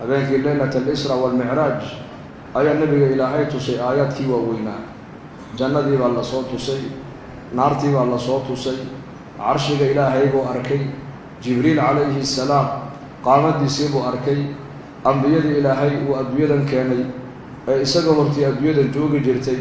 habeenkii leylat alisra waalmicraaj ayaa nebiga ilaahay tusay aayaadkii waaweynaa. Jannadii baa la soo tusay naartii baa la soo tusay carshiga ilaahay buu arkay jibriil calayhi asalaam qaamadiisii buu arkay ambiyadii ilaahay uu adduunyadan keenay ee isaga hortii adduunyadan joogi jirtay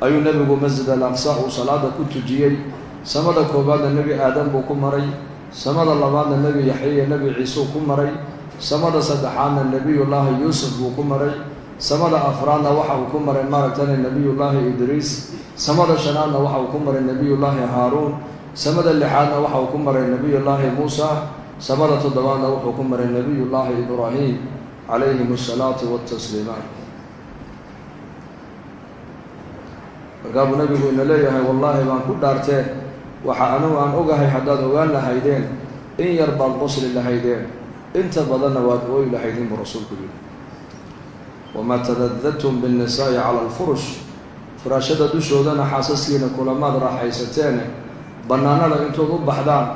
ayuu nebigu masjid al aqsa uu salaada ku tujiyey. Samada koowaadna nebi aadam buu ku maray samada labaadna nebi yaxya iyo nebi ciisuu ku maray samada saddexaadna nebiyullaahi yuusuf buu ku maray samada afraadna waxa uu ku maray maaragtana nebiyullaahi idriis samada shanaadna waxa uu ku maray nebiyullaahi haaruun samada lixaadna waxa uu ku maray nebiyullaahi muusa samada toddobaadna wuxuu ku maray nebiyullaahi ibraahim calayhim asalaatu watasliimaat markaa buu nabigu ina leeyahay wallaahi baan ku dhaartee waxa anugu aan ogahay haddaad ogaan lahaydeen in yar baad qosli lahaydeen inta badanna waad ooyi lahaydeen buu rasuulku yihi wamaa tadadadtum binnisaa'i cala alfurush furaashada dushoodana xaasaskiina kulamaad raaxaysateene bannaanada intood u baxdaan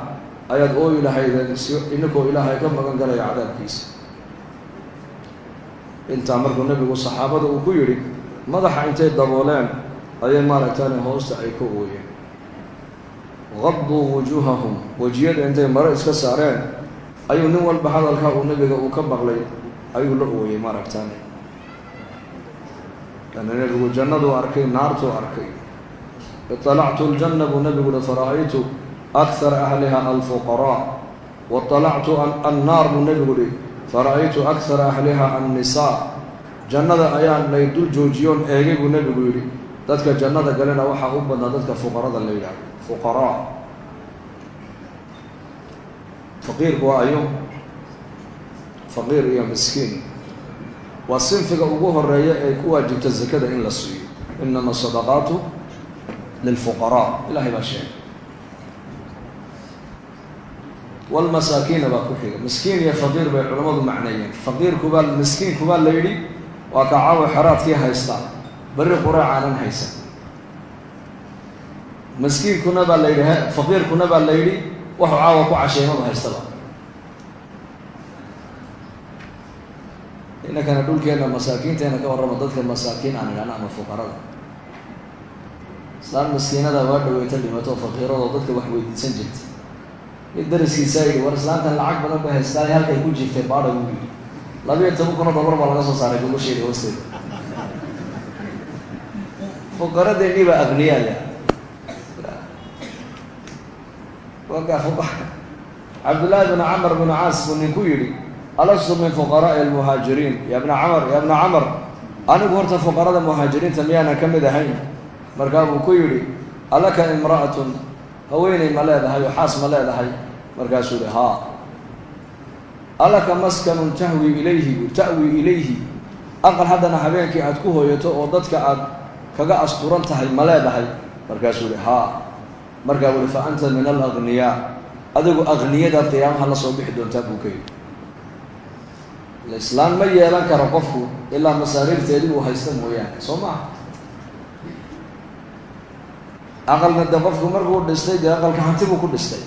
ayaad ooyi lahaydeen si ininkoo ilaahay ka magan galaya cadaabkiisa. Intaa markuu nebigu saxaabada uu ku yidhi madaxa intay dabooleen ayay maaragtani hoosta ay ka ooyeen. Qaduu wujuuhahum wejiyada intay maro iska saareen ayuu nin walba hadalkaa uu nebiga uu ka maqlay ayuu la ooyey maaragtani lana nebigu jannaduu arkay naartuu arkay. Iطalactu ljanna buu nebigu uhi fara-aytu akhara ahliha alfuqaraa waطalactu annaar buu nebigu uhi fara-aytu akhara ahliha annisaa. Jannada ayaan lay dul joojiyoon eegay buu nebigu yidhi. Dadka jannada galena waxaa u badnaa dadka fuqarada la yidhahdo fuqaraa faqiirku waa ayo faqiir iyo miskiin. Waa sinfiga ugu horreeya ee ku waajibta zakada in la siiyo. Inama sadaqaatu lilfuqaraa. Ilahay baa sheegay. Walmasaakiina baa ku xiga. Miskiin iyo faqiir bay culammadu macneeyeen. Faqiirkubaa miskiinkubaa la yidhi waa ka caawa xeraadkii haysta. Berri quraacaanan haysan. Maskiinkuna baa la la yidhi waxu caawa ku casheymada haystaba. Inankana dhulkeena masaakiinteena ka warrama dadka masaakiin aan idhahna ama fuqarada. Islaan maskiinada waa dhaweyta dhimato faqiiradoo dadka wax weydiisan jirta. Mid dariskiisaa yidhi war islaantan lacag badan bay haystaa halkay ku jirtay baadha buu yidhi. Labiyo toban kunoo dollar baa laga soo saaray gogosheeda hoosteeda. Fuqaradeennii baa aqniyaaya cabdullaahi bnu camar bnu caas buu ninku yidhi alastu min fuqaraa'i almuhaajiriin ya bna camar ya bna camar anigu horta fuqarada muhaajiriinta miyaanan ka mid ahayn? Markaa buu ku yidhi alaka imra'atun haweeney ma leedahay oo xaas ma leedahay? Markaasuu yihi haa. Alaka maskanun tahwi ilayhi ta'wi ilayhi. Aqal haddana habeenkii aad ku hooyato oo dadka aad kaga asturan tahay ma leedahay? Markaasuu yihi haa markaa wuli fa anta min alagniyaa adigu aqniyadaad qiyaamaha la soo bixi doontaa buu ka yidhi. Islaan ma yeelan karo qofku ilaa masaariirteedii uu haysta mooyaane soo maaha aqalna de qofku markuu dhistay dee aqalka hanti buu ku dhistay.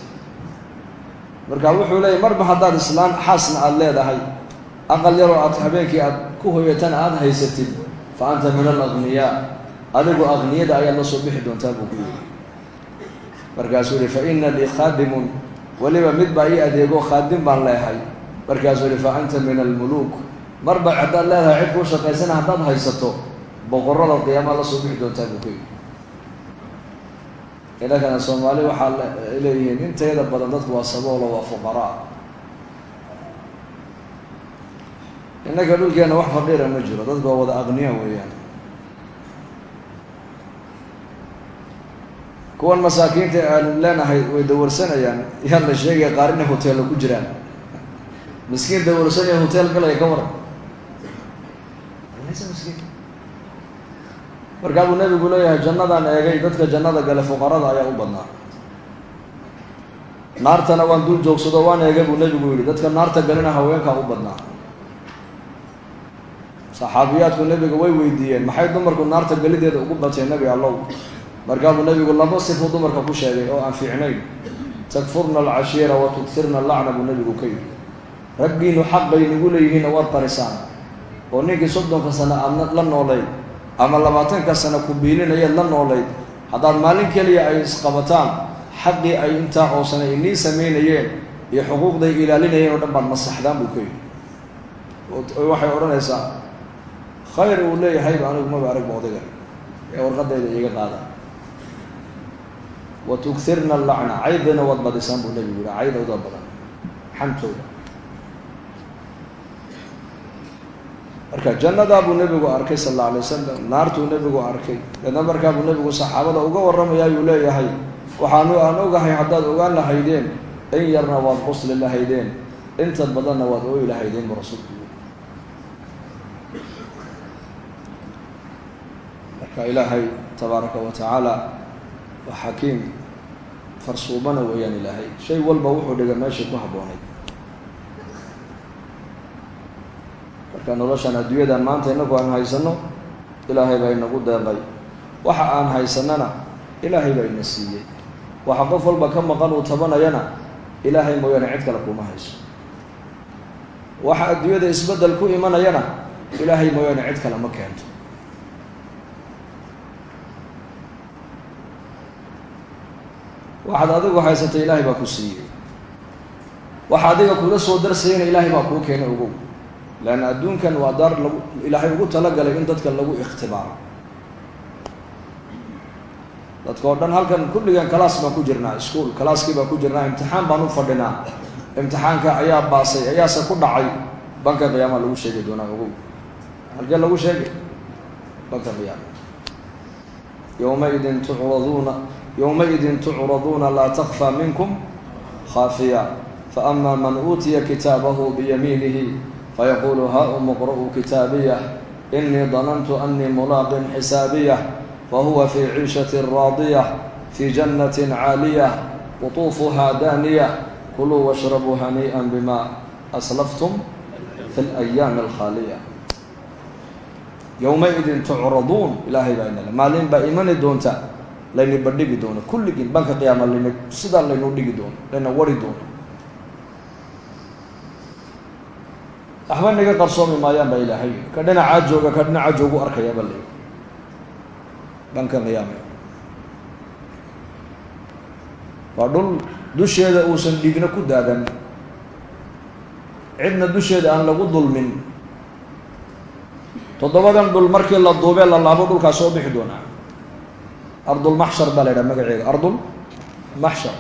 Marka wuxuu leeyahy marba haddaad islaan xaasna aada leedahay aqal yaroo aad habeenkii aad ku hoyatana aada haysatid fa anta min alagniyaa adigu aqniyada ayaad la soo bixi doontaa buu ku yidhi markaasuu yihi fa ina lii khaadimun. Weliba mid baa ii adeego khaadim baan leehay. Markaasuu yihi fa anta min almuluuk. Marba haddaad leedahay cid kuu shaqaysana haddaad haysato boqorada qiyaamaha la soo bixi doontaa buu ku yidhi. Inankana soomaali waxaa leeyihiin inteeda badan dadku waa saboolo waa fuqaraa. Innaka dhulkeena wax faqiira ma jiro dadku waa wada aqniya weeyaan kuwan masaakiinta aan leenahay way dawarsanayaan. Yaa la sheegaya qaar inay hoteella ku jiraan. Miskiin dawarsanaya hotel galaya ka waran. Miskiin. Markaa buu nebigu leeyahay jannadaan eegay dadka jannada gale fuqarada ayaa u badnaa. Naartana waan dul joogsado waan eegay buu nebigu yidhi. Dadka naarta galena haweenkaa u badnaa. Saxaabiyaadku nebiga way weydiiyeen maxay dumarku naarta gelideeda ugu bateen nebi allow markaa buu nebigu laba sifuu dumarka ku sheegay oo aan fiicnayn. Takfurna alcashiira wa tugfirna allacna buu nebigu ka yidhi. Raggiinu xaqay nagu leeyihiinna waad qarisaan oo ninkii soddonka sano aadna la noolayd ama labaatanka sano ku biilinayaad la noolayd haddaad maalin keliya ay isqabataan xaqii ay intaa oo sane inii samaynayeen iyo xuquuqday ilaalinayeen oo dhan baad masaxdaan buu ka yidhi. Waxay odhanaysaa khayr uu leeyahayba anigu maba aragba odayga ee warqadayda iiga qaada wa tugirna allacna caydayna waad badisaan buu nebigu yihi caydowda badan xantooda marka jannadaa buu nebigu arkay sal alla alay wasalam naartuu nebigu arkay deedna markaa buu nebigu saxaabada uga warramayaa yuu leeyahay waxaanu aan ogahay haddaad ogaan lahaydeen in yarna waad qusli lahaydeen inta badanna waad ooyi lahaydeen buu rasuulku marka ilaahay tabaaraka wa waa xakiim farsuumana weeyaan ilaahay. Shay walba wuxuu dhiga meeshii ku habboonayd marka noloshan adduunyadan maanta inagu aan haysano ilaahay baa inagu deeqay. Waxa aan haysanana ilaahay baa ina siiyey. Waxa qof walba ka maqan uu tabanayana ilaahay mooyaane cid kale kuma hayso. Waxa adduunyada isbeddel ku imanayana ilaahay mooyaane cid kale ma keento waxaad adigu haysatay ilaahay baa ku siiyey. Waxa adiga kula soo darsayana ilaahay baa kuu keenay ogow leanna adduunkan waa daar lagu ilaahay ugu talagalay in dadka lagu ikhtibaaro. Dadka oo dhan halkan kulligan kalaas baan ku jirnaa ischool kalaaskii baan ku jirnaa imtixaan baan u fadhinaa. Imtixaanka ayaa baasay ayaase ku dhacay. Banka qiyaama lagu sheegi doonaa ogow halkee lagu sheegay? Banka qiyaama yowmaidin tucraduuna yowmaidin tucraduuna laa takfa minkum khaafiya faama man uutiya kitaabahu biyamiinihi fayaquulu ha umuqra'u kitaabiyah inii danantu anii mulaaqin xisaabiyah fahuwa fii ciishati raadiyah fii jannatin caaliyah qutuufuhaa daaniyah kuluu washrabuu hanii'an bima aslaftum fi alayaami alkhaaliya yowmaidin tucraduun ilaahay baa inale maalin baa imani doonta layni bandhigi doono? Kulligiin banka qiyaama layna sidaa laynuu dhigi doono layna wari doono. Waxba naga qarsoomi maayaan baa ilaahay. Ka dhinacaa jooga ka dhinacaa joogu arkayaaba la banka qiyaame. Waa dhul dusheeda uusan dhiigna ku daadan. Cidna dusheeda aan lagu dulmin. Toddobadan dhul markii la duubee la laabo dhulkaa soo bixi doonaa ardulmaxshar baa la yidhaha magaceeda ardul maxshar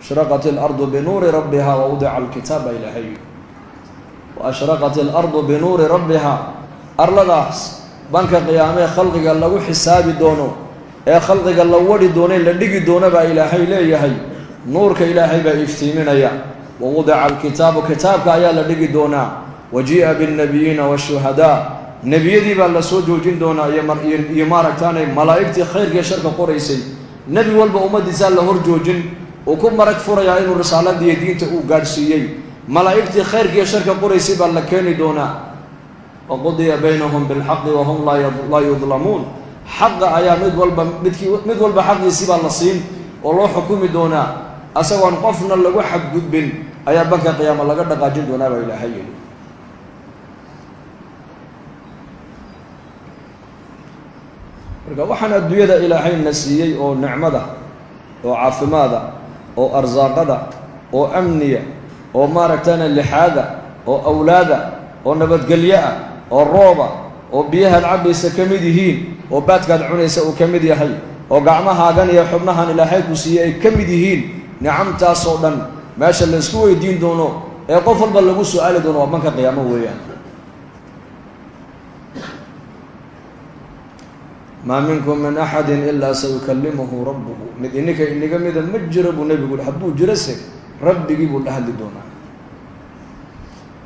ashraqat ilardu binuuri rabbiha wa wadica alkitaab baa ilaahay wa ashraqat ilardu binuuri rabbiha arladaas banka qiyaamee khalqiga lagu xisaabi doono ee khalqiga la wari doone la dhigi doono baa ilaahay leeyahay nuurka ilaahay baa iftiiminaya wa wadica alkitaabu kitaabka ayaa la dhigi doonaa wa jii'a biاnnabiyiina waashuhadaa nebiyadii baa la soo joojin doonaa iyo maaragtaanay malaa'igtii khayrkii sharka qoraysay nebi walba ummaddiisaa la hor joojin uu ku marag furayaa inuu risaaladiiyo diinta uu gaadhsiiyey. Malaa'igtii khayrkiiyo sharka qoraysay baa la keeni doonaa. Wa qudiya baynahum bilxaqi wahum laa yudlamuun. Xaqa ayaa mid walba midkii mid walba xaqiisii baa la siin oo loo xukumi doonaa. Asagoon qofna lagu xadgudbin ayaa banka qiyaama laga dhaqaajin doonaa baa ilaahay yidhi marka waxaan adduunyada ilaahayna siiyey oo nicmada oo caafimaada oo arsaaqada oo amniya oo maaragtana lixaada oo awlaada oo nabadgelyo ah oo rooba oo biyahaad cabbaysa ka mid yihiin oo baadkaad cunaysa uu ka mid yahay oo gacmahaagan iyo xubnahan ilaahay ku siiyey ay ka mid yihiin nicamtaasoo dhan meesha la isku weydiin doono ee qof walba lagu su'aali doono waa banka qiyaamo weeyaan maa minkum min axadi ilaa sayukalimuhu rabbuhu. Mid ininka iniga mida ma jiro buu nebigu hadduu jirose rabbigii buu la hadli doonaa.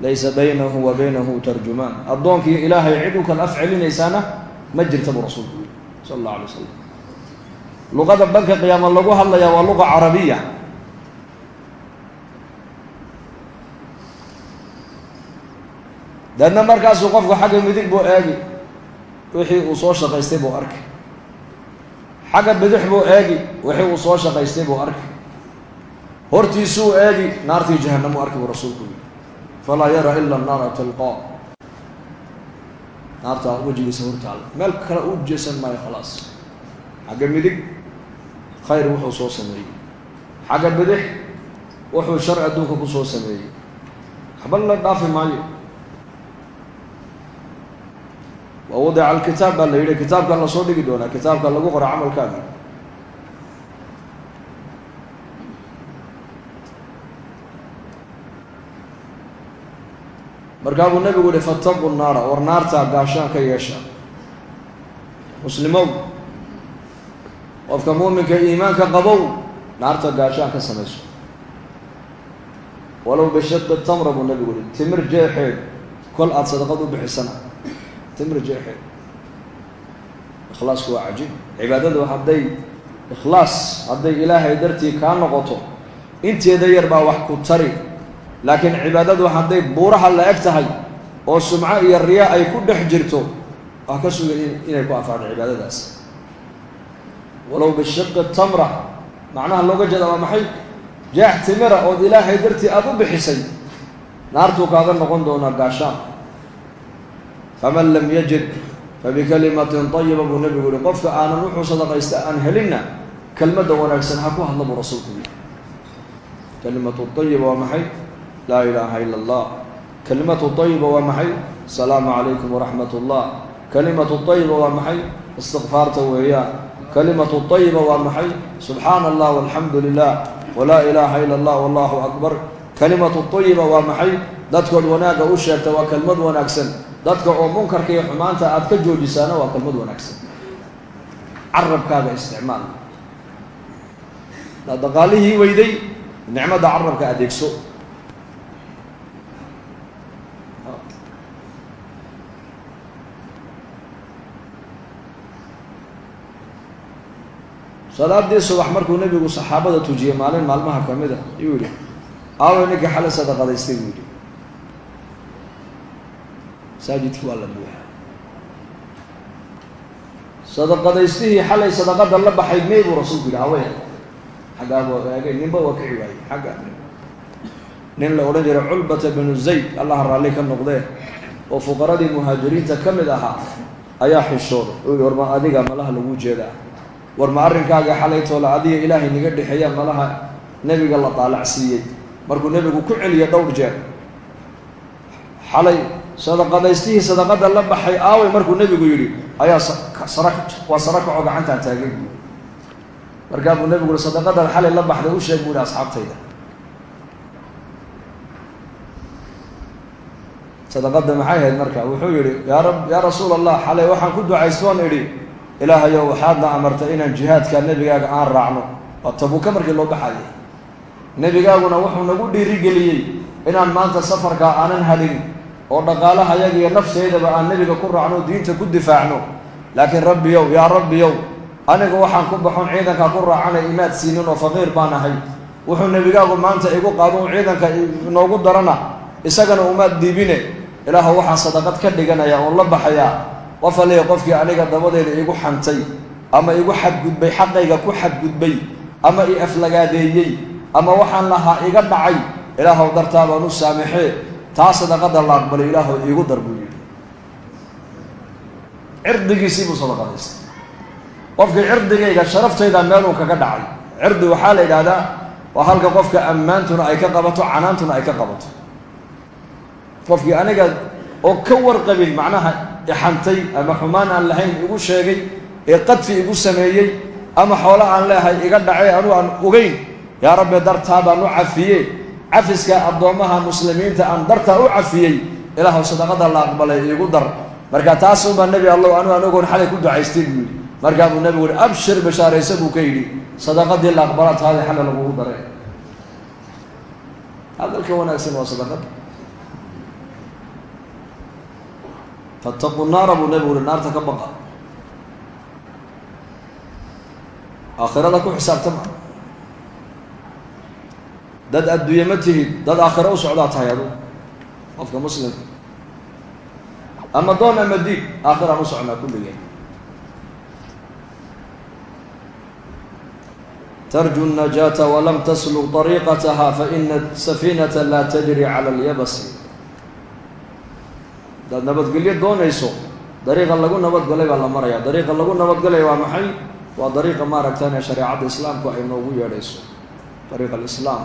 Laysa baynahu wa baynahu tarjumaan. Addoonkii ilaahay cid u kala af celinaysaana ma jirta buu rasuulku yiri sala allahu alay wasalam luqada banka qiyaama lagu hadlayaa waa luqa carabiya. Deedna markaasuu qofku xagga midig buu eegi wixii uu soo shaqaystay buu arkay. Xagga bidix buu eegi wixii uu soo shaqaystay buu arkay. Hortiisuu eegi naartii jahanamuu arki buu rasuulku yidhi. Falaa yara ila naara tilqaa. Naartaa wejigiisa hortaalla meel kale u jeesan maayo khalaas. Xagga midig khayr wuxuu soo sameeyey. Xagga bidix wuxuu shar adduunka ku soo sameeyey. Waxba la dhaafi maayo wa wadica alkitaab baa la yidhi kitaabkan la soo dhigi doonaa kitaabka lagu qora camalkaaga markaa buu nabigu yihi fataqu naara war naartaa gaashaan ka yeesha. Muslimow qofka muuminka iimaanka qabow naarta gaashaan ka samayso. Walow bishaqi tamra buu nabigu yihi timir jeexeed kol aada sadaqad u bixisana timir jeexeed ikhlaasku waa cajiib. Cibaadadu hadday ikhlaas hadday ilaahay dartii kaa noqoto inteeda yar baa wax ku tari. Laakiin cibaadadu hadday buuraha la eg tahay oo sumco iyo riya ay ku dhex jirto waa ka sugay inay ku anfacdo cibaadadaas. Walow bishiqi tamra macnaha looga jeeda waa maxay? Jaax timira ood ilaahay dartii aada u bixisay naartuu kaaga noqon doonaa gaashaan faman lam yajid fabikalimatin tayiba buu nabigu yihi qofka aanan wuxuu sadaqaysta aan helinna kelmadda wanaagsan ha ku hadla buu rasuulku yihi kalimatu tayiba waa maxay laa ilaaha ila allah kalimatu tayiba waa maxay asalaamu calaykum waraxmat ullah kalimatu tayiba waa maxay istikfaarta weeyaan kalimatu tayiba waa maxay subxaana allah walxamdu lilah walaa ilaaha ila allah wallahu akbar kalimatu tayiba waa maxay dadkood wanaagga u sheegta waa kelmad wanaagsan dadka oo munkarka iyo xumaanta aada ka joojisaana waa kelmad wanaagsan. Carabkaaga isticmaal. Daa weyday nicmadda carabka adeegso. Salaadii subax markuu nebigu saxaabada tujiyey maalin maalmaha ka mid a ayuu yihi aaway ninka xalay sadaqadaystay buu yihi masaajidkii waa la buuxa. Sadaqadaystihii xalay sadaqada la baxay may buu rasuulku yihi haween xaggaaba eegay ninba waa kici waayey xagga nin la odhan jiray culbata binu zayd allaha raalli ka noqdee oo fuqaradii muhaajiriinta ka mid ahaa ayaa xishooday u yihi war ma adiga malaha lagu jeedaa? War ma arrinkaaga xalaytoola adiga ilaahay naga dhexeeya malaha nebiga la daalacsiiyey? Markuu nebigu ku celiya dhowr jeer xalay sadaqadaystihii sadaqada la baxay aaway markuu nebigu yidhi ayaa waa sara kaco gacantaan taagay. Buui markaa buu nebigu yihi sadaqadan xalay la baxday u sheeg buu yihi asxaabtayda. Sadaqada maxay ahayd marka wuxuu yihi yaa rab yaa rasuul allah xalay waxaan ku ducaystoon idhi ilaahayow waxaadna amartay inaan jihaadka nebigaaga aan raacno. Waa tabuuka markii loo baxayay. Nebigaaguna wuxuu nagu dhiirigeliyey inaan maanta safarka aanan hadhin oo dhaqaalaha yaga iyo nafteydaba aan nebiga ku raacno diinta ku difaacno. Laakiin rabbiyow yaa rabbiyow aniga waxaan ku baxon ciidankaa ku raacanay imaad siinin oo faqiir baan ahay. Wuxuu nebigaagu maanta igu qaado ciidanka inoogu darana isagana umaad diibine. Ilaahu waxaan sadaqad ka dhiganaya oon la baxayaa qof qofkii aniga dabadeeda igu xantay ama igu xadgudbay xaqayga ku xadgudbay ama i aflagaadeeyey ama waxaan lahaa iga dhacay. Ilaahow dartaa baan u saamaxee taa sadaqada la aqbalay ilaahow iigu dar cirdigiisii buu sadaqadaystay qofkii cirdigayga sharaftayda meeluu kaga dhacay. Cirdi waxaa la yidhaahdaa waa halka qofka ammaantuna ay ka qabato canaantuna ay ka qabato. Qofkii aniga oo ka warqabin macnaha ixantay ama xumaan aan lahayn igu sheegay ee qadfi igu sameeyey ama xoolo aan leehay iga dhacay anuu aan ogeyn yaa rabbi dartaa baan u cafiye cafiska addoommaha muslimiinta aan dartaa u cafiyey ilaahu sadaqada la aqbalay iigu dar. Marka taasuunbaa nebi allow anuu aan ogoon xalay ku ducaystay buu yidhi. Markaa buu nebigu yihi abshir bashaaraysa buu ka yidhi sadaqadii la aqbala taadii xalla lagugu daray. Hadalka wanaagsan waa sadaqada fattaquu naara buu nebigu uhi naarta ka baqa. Aakhirada ku xisaabtama dad adduunye ma tihid dad aakhiro u socdaa tahay adu? Qofka muslimka ama doon ama diin aakhiran u socnaa kulligeen tarju najaata walam tasluq ariiqataha la safiinata laa tajri cala alyabasi. Hadaad nabadgelyo doonayso dariiqa lagu nabadgalay baa la maraya. Dariiqa lagu nabad galay waa maxay? Waa dariiqa maaragtaan ee shareecadda islaamku ay noogu yeedhayso. Dariiqa alislaam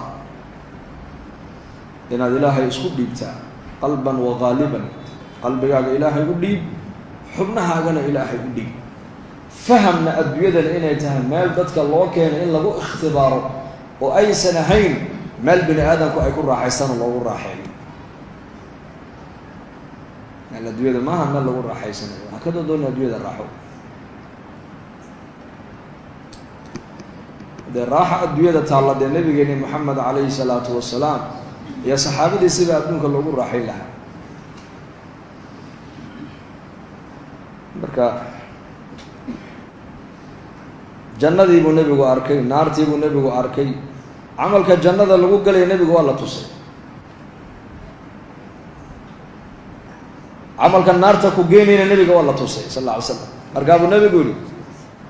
inaad ilaahay isku dhiibtaa qalban wa qaaliban qalbigaaga ilaahay u dhiib xubnahaagana ilaahay u dhiib. Fahamna adduunyadana inay tahay meel dadka loo keenay in lagu ikhtibaaro oo aysan ahayn meel bini aadamku ay ku raaxaystaan oo loogu raaxeeyo. Meel adduunyada maaha meel lagu raaxaysanayo waxaa ka doodoona adduunyada raaxo. Dee raaxa adduunyada taalla dee nabigeeni moxamed calayhi salaatu wasalaam iyo saxaabadiisiba adduunka loogu raaxayn lahaa. Marka jannadii buu nebigu arkay naartii buu nebigu arkay camalka jannada lagu gelaya nebigu waa la tusay. Camalka naarta ku geenayna nebiga waa la tusay sal alla alay slam markaa buu nebigu yihi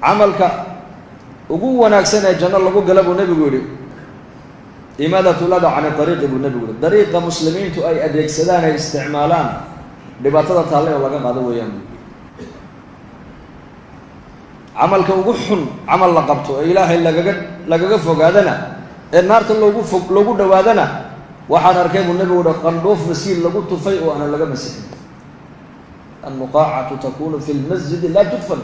camalka ugu wanaagsan ee janno lagu gala buu nebigu yihi imaadatu lada can ariiqi buu nebigu yihi dariiqa muslimiintu ay adeegsadaan ay isticmaalaan dhibaatada taalle oo laga qaado weeyaan. Bu camalka ugu xun camal la qabto ee ilaahay lagaga lagaga fogaadana ee naarta loogu fog loogu dhawaadana waxaan arkay buu nebigu uhi qandhoof maskiin lagu tufay oo aanan laga masixin almuqaacatu takunu fi lmasjidi laa tudfan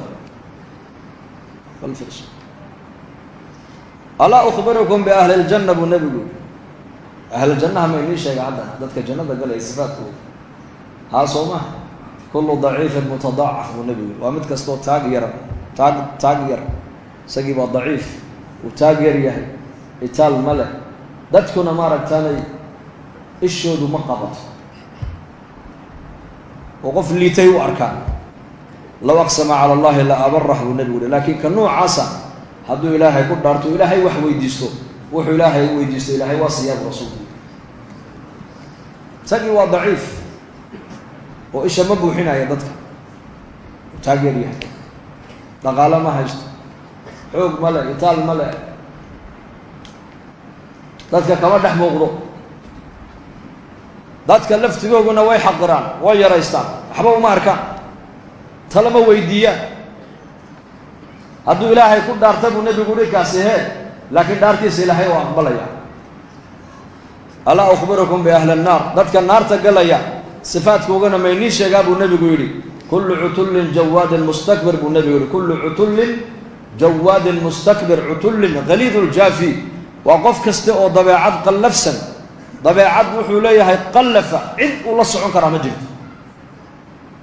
alaa ukhbirukum biahli ljanna buu nebigu ahljannaha ma inii sheega haddana dadka jannada galaya sifaadkooda haa soo ma kullu daciifin mutadaacaf buu nebigu waa mid kastoo taag yara taag taag yar. Isagii waa daciif uu taag yar yahay itaal ma leh. Dadkuna maaragtaanay ishoodu ma qabato. Oo qof liitay u arkaan. Low aqsama cala allahi la buu nebigu laakiin ka noocaasa hadduu ilaahay ku dhaarto ilaahay wax weydiisto. Wuxuu ilaahay weydiisto ilaahay waa siyaab rasuulku. Isagii waa daciif oo isha ma buuxinaya dadka. Uu taag yar yahay. Dhaqaalo ma haysto. Xoog ma le itaal ma le dadka kama dhex muuqdo. Dadka laftigooguna way xaqiraan way yaraystaan. Waxba uma arkaan. Talama weydiiyaan hadduu ilaahay ku dhaarta buu nebigu dhikaasi hee laakiin dhaartiisa ilaahay oo aqbalaya. Alaa ukhbirukum biahli annaar. Dadka naarta galaya sifaadkoogana maynii sheegaa buu nebigu yidhi. Kullu cutullin jawaadin mustakbir buu nebigu yihi kullu cutullin jawaadin mustakbir cutullin haliid ljaafi waa qof kasta oo dabeecad qallafsan. Dabeecad wuxuu leeyahay qallafa cid uu la socon karaa ma jirto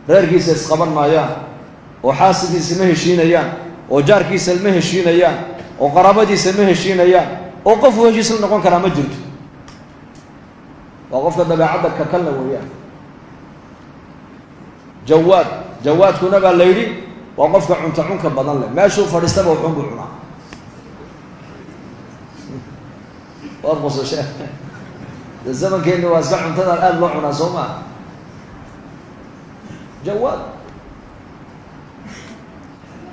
reerkiisa isqaban maayaan oo xaasidiisa ma heshiinayaan oo jaarkiisa ma heshiinayaan oo qaraabadiisa ma heshiinayaan oo qofuu heshiis la noqon karaa ma jirto. Waa qofka dabeecadda kakalna weeyaan. Jawaad jawaadkuna baa la yidhi waa qofka cunto cunka badan leh. Meeshuu fadhiistaba wuxuun buu cunaa. Waad qosashe. De waa iska cuntada aada loo cunaa soo maa jawaad.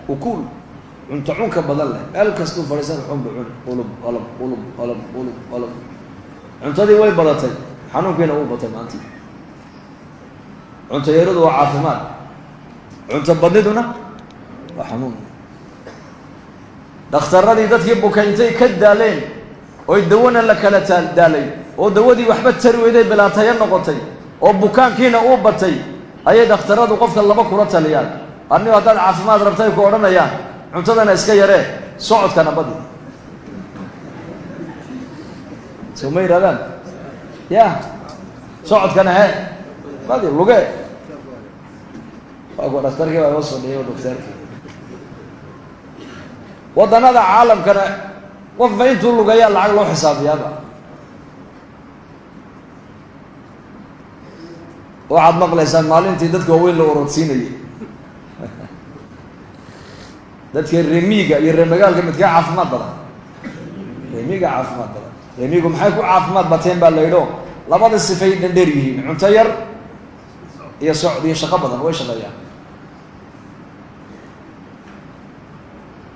Ukuul cunto cunka badan leh. Meel kastuu fadhiistan wuxuun buu cuni. Ulub olab ulub olab ulub olab cuntadii way badatay. Xanuunkiina uu batay maanta cunto yaradu waa caafimaad. Cunto badniduna waa xanuun. Dhakhtaradii dadkii buka intay ka daaleen oy dawana la kala daalay oo dawadii waxba tari weyday bilaatayo noqotay oo bukaankiina uu batay ayay dhakhtaradu qofka laba kula taliyaan. Anigo haddaad caafimaad rabtay ku odhanayaan cuntadana iska yaree socodkana badi. Soo ma yidhahdaan ya socodkana he badi luge. Waa kuwa dhaktarkii baa iga soo dhiyay doctaarki waddanada caalamkana qofba intuu lugayaa lacag loo xisaabiyaaba. Waxaad maqlaysaan maalintii dadka waaweyn la orodsiinayay dadka remiiga iyo reemagaalka midkaa caafimaad badan. Remiiga caafimaad badan. Remiigu maxay ku caafimaad bateen baa la yidho labada sifay dhandheer yihiin cunto yar iyo socd iyo shaqo badan way shaqeeyaan.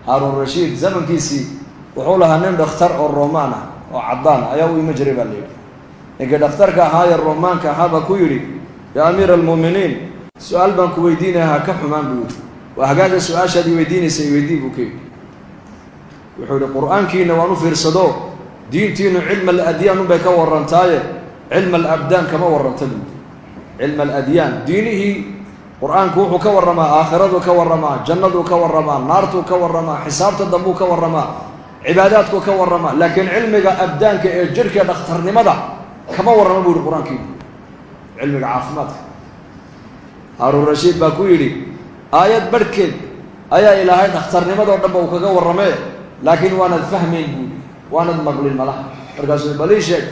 Haarun rashiid zamankiisii wuxuu lahaa nin dhakhtar oo romaan ah oo caddaan ah ayaa u ima jiray baa la yidhi. Ninkii dhakhtarka ahaa ee romaanka ahaabaa ku yidhi yaa amiira almu'miniin su'aal baan ku weydiinaya ha ka xumaan buu yidhi hagaaga su'aashaad weydiinaysa weydii buu ka yidhi. Wuxuu yihi qur'aankiina waan u fiirsado diintiinu cilma aladyaan unbay ka warantaaye cilma alabdaan kama warranta buu cilma aladyaan diinihii qur'aanku wuxuu ka warramaa aakhiradu ka warramaa jannaduu ka warramaa naartuu ka warramaa xisaabta dambuu ka warramaa cibaadaadku ka warramaa laakiin cilmiga abdaanka ee jirhka dhakhtarnimada kama warrama buu yihi qur'aankiinu cilmiga caafimaadka. Haaruun rashiid baa ku yidhi aayad barhkeed ayaa ilaahay dhakhtarnimadoo dhanba uu kaga warramee laakiin waanad fahmayn buuli waanad maqlin malaha markaasuu balii sheeg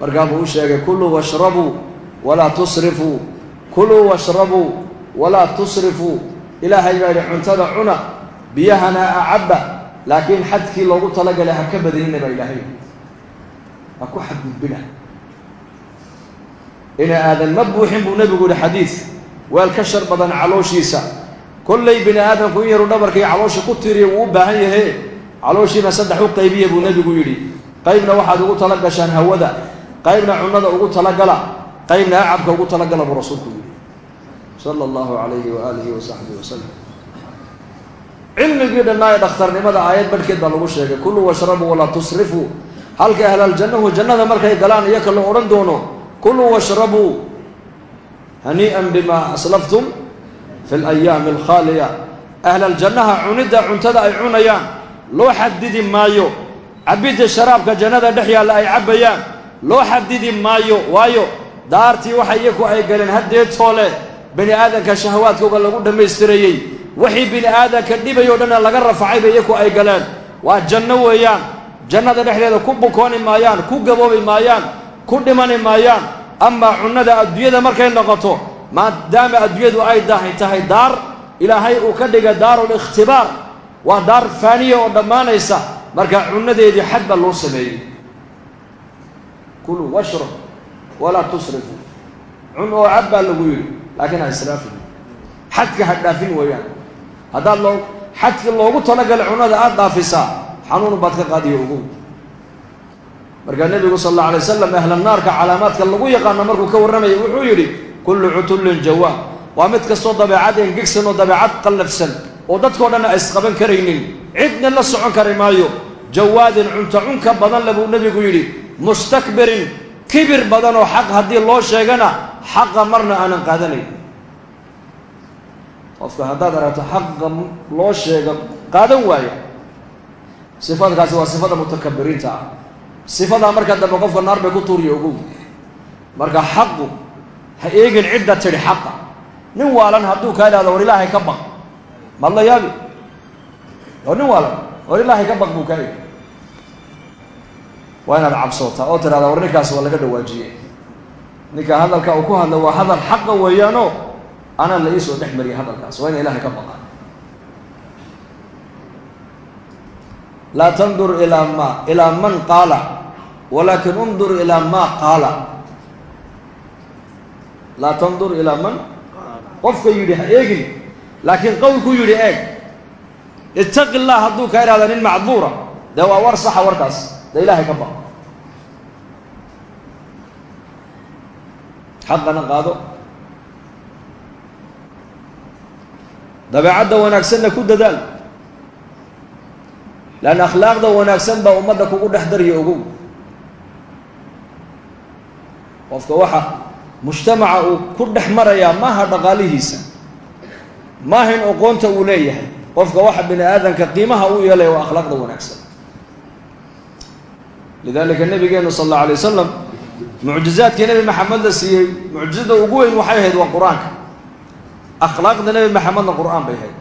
markaa buu u sheegay kuluu washrabuu walaa tusrifuu kuluu washrabuu walaa tusrifuu ilaahay baa yidhi cuntada cuna biyahana acabba laakiin xadkii loogu talagalay ha ka badinina baa ilaahay ha ku xadgudbina ina aadan ma buuxin buu nebigu yihi xadiid weel ka shar badan calooshiisa kollay bini aadamku in yaru dhabarkii caloosha ku tiriya wuu u baahan yahe calooshiina saddex u qaybiya buu nebigu yidhi. Qaybna waxaad ugu tala gashaan hawada qaybna cunnada ugu talagala qaybna acabka ugu talagala buu rasuulku yidhi. Sala allahu calayhi wa aalihi wa saxbihi wasalam cilmigii dhannaa ee dhakhtarnimada aayad barhkeed baa lagu sheegay kuluu washrabuu walaa tusrifuu halka ahlaljannahu jannada markay galaan iyaka la odhan doono kuluu washrabuu hanii'an bimaa aslaftum fi alayaami alkhaaliya. Ahlaljannaha cunidda cuntada ay cunayaan. Loo xadidi maayo. Cabbidda sharaabka jannada dhex yaalla ay cabbayaan. Loo xadidi maayo waayo. Daartii waxa iyaku ay galeen haddeetoole bini aadanka shahawaadkooga lagu dhammaystirayey wixii bini aadanka dhibayoo dhanna laga rafacayba iyaku ay galeen. Waa janno weeyaan. Jannada dhexdeeda ku bukooni maayaan ku gaboobi maayaan ku dhimani maayaan. Amaa cunnada adduunyada markay noqoto maadaama adduunyadu ay dahay tahay daar? Ilaahay uu ka dhiga daarul ikhtibaar. Waa daar faaniya oo dhammaanaysa. Marka cunnadeedii xad baa loo sameeyey. Kuluu washrab walaa tusrifu. Cun oo cad baa lagu yidhi laakiin ha israafin xadka ha dhaafin weeyaan. Haddaad loo xadka loogu talagalay cunnada aada dhaafisaa xanuun baad ka qaadiyo ogow markaa nebigu sal alla alay wasalam ahla naarka calaamaadka lagu yaqaano markuu ka warramayay wuxuu yidhi kullu cutullin jawaab. Waa mid kastoo dabeecad engegsan oo dabeecad qallafsan oo dadkao dhan a isqaban karaynin. Cidna la socon kari maayo. Jawaadin cunta cunka badan le buu nebigu yidhi mustakbirin kibir badan oo xaq haddii loo sheegana xaqa marna aanan qaadanayn. Qofka haddaad aragto xaqa loo sheega qaadan waaya sifadkaasi waa sifada mutakabiriinta ah. Sifadaa markaa dambe qofka naar bay ku tuuriya ogow. Marka xaqu ha eegin cidda tidhi xaqa nin waalan hadduu kaa idhahdo war ilaahay ka baq. Maad la yaabi. Oo nin waalan war ilaahay ka baq buu kaa idhi waa inaad cabsootaa oo tidhahda war ninkaasi waa laga dhawaajiye ninka hadalka uu ku hadla waa hadal xaqa weeyaanoo anaan la iisoo dhex mariyay hadalkaas. Waa ina ilaahay ka baqaa laa tandur ilaa ma ilaa man qaala walaakin undur ilaa ma qaala laa tandur ilaa man qofka yidhi ha eegin. Laakiin qowlkuu yidhi eeg. Ittaqi llah hadduu kaa ihahda nin macduura dee waa war saxa warkaas. Dee ilaahay ka baqo xaqana qaado. Dabeecadda wanaagsanna ku dadaal. Leanna akhlaaqda wanaagsan baa ummadda kugu dhex darya ogow. Qofka waxa mujtamaca uu ku dhex marayaa maaha dhaqaalihiisa. Maaha in oqoonta uu leeyahay. Qofka waxa bini aadanka qiimaha u yeelaya waa akhlaaqda wanaagsan. Lidalika nabigeenu sal alla alay wasalam mucjizaadkii nebi maxamed la siiyey mucjizada ugu weyn waxay ahayd waa qur'aanka. Akhlaaqda nebi maxamedna qur'aan bay ahayd.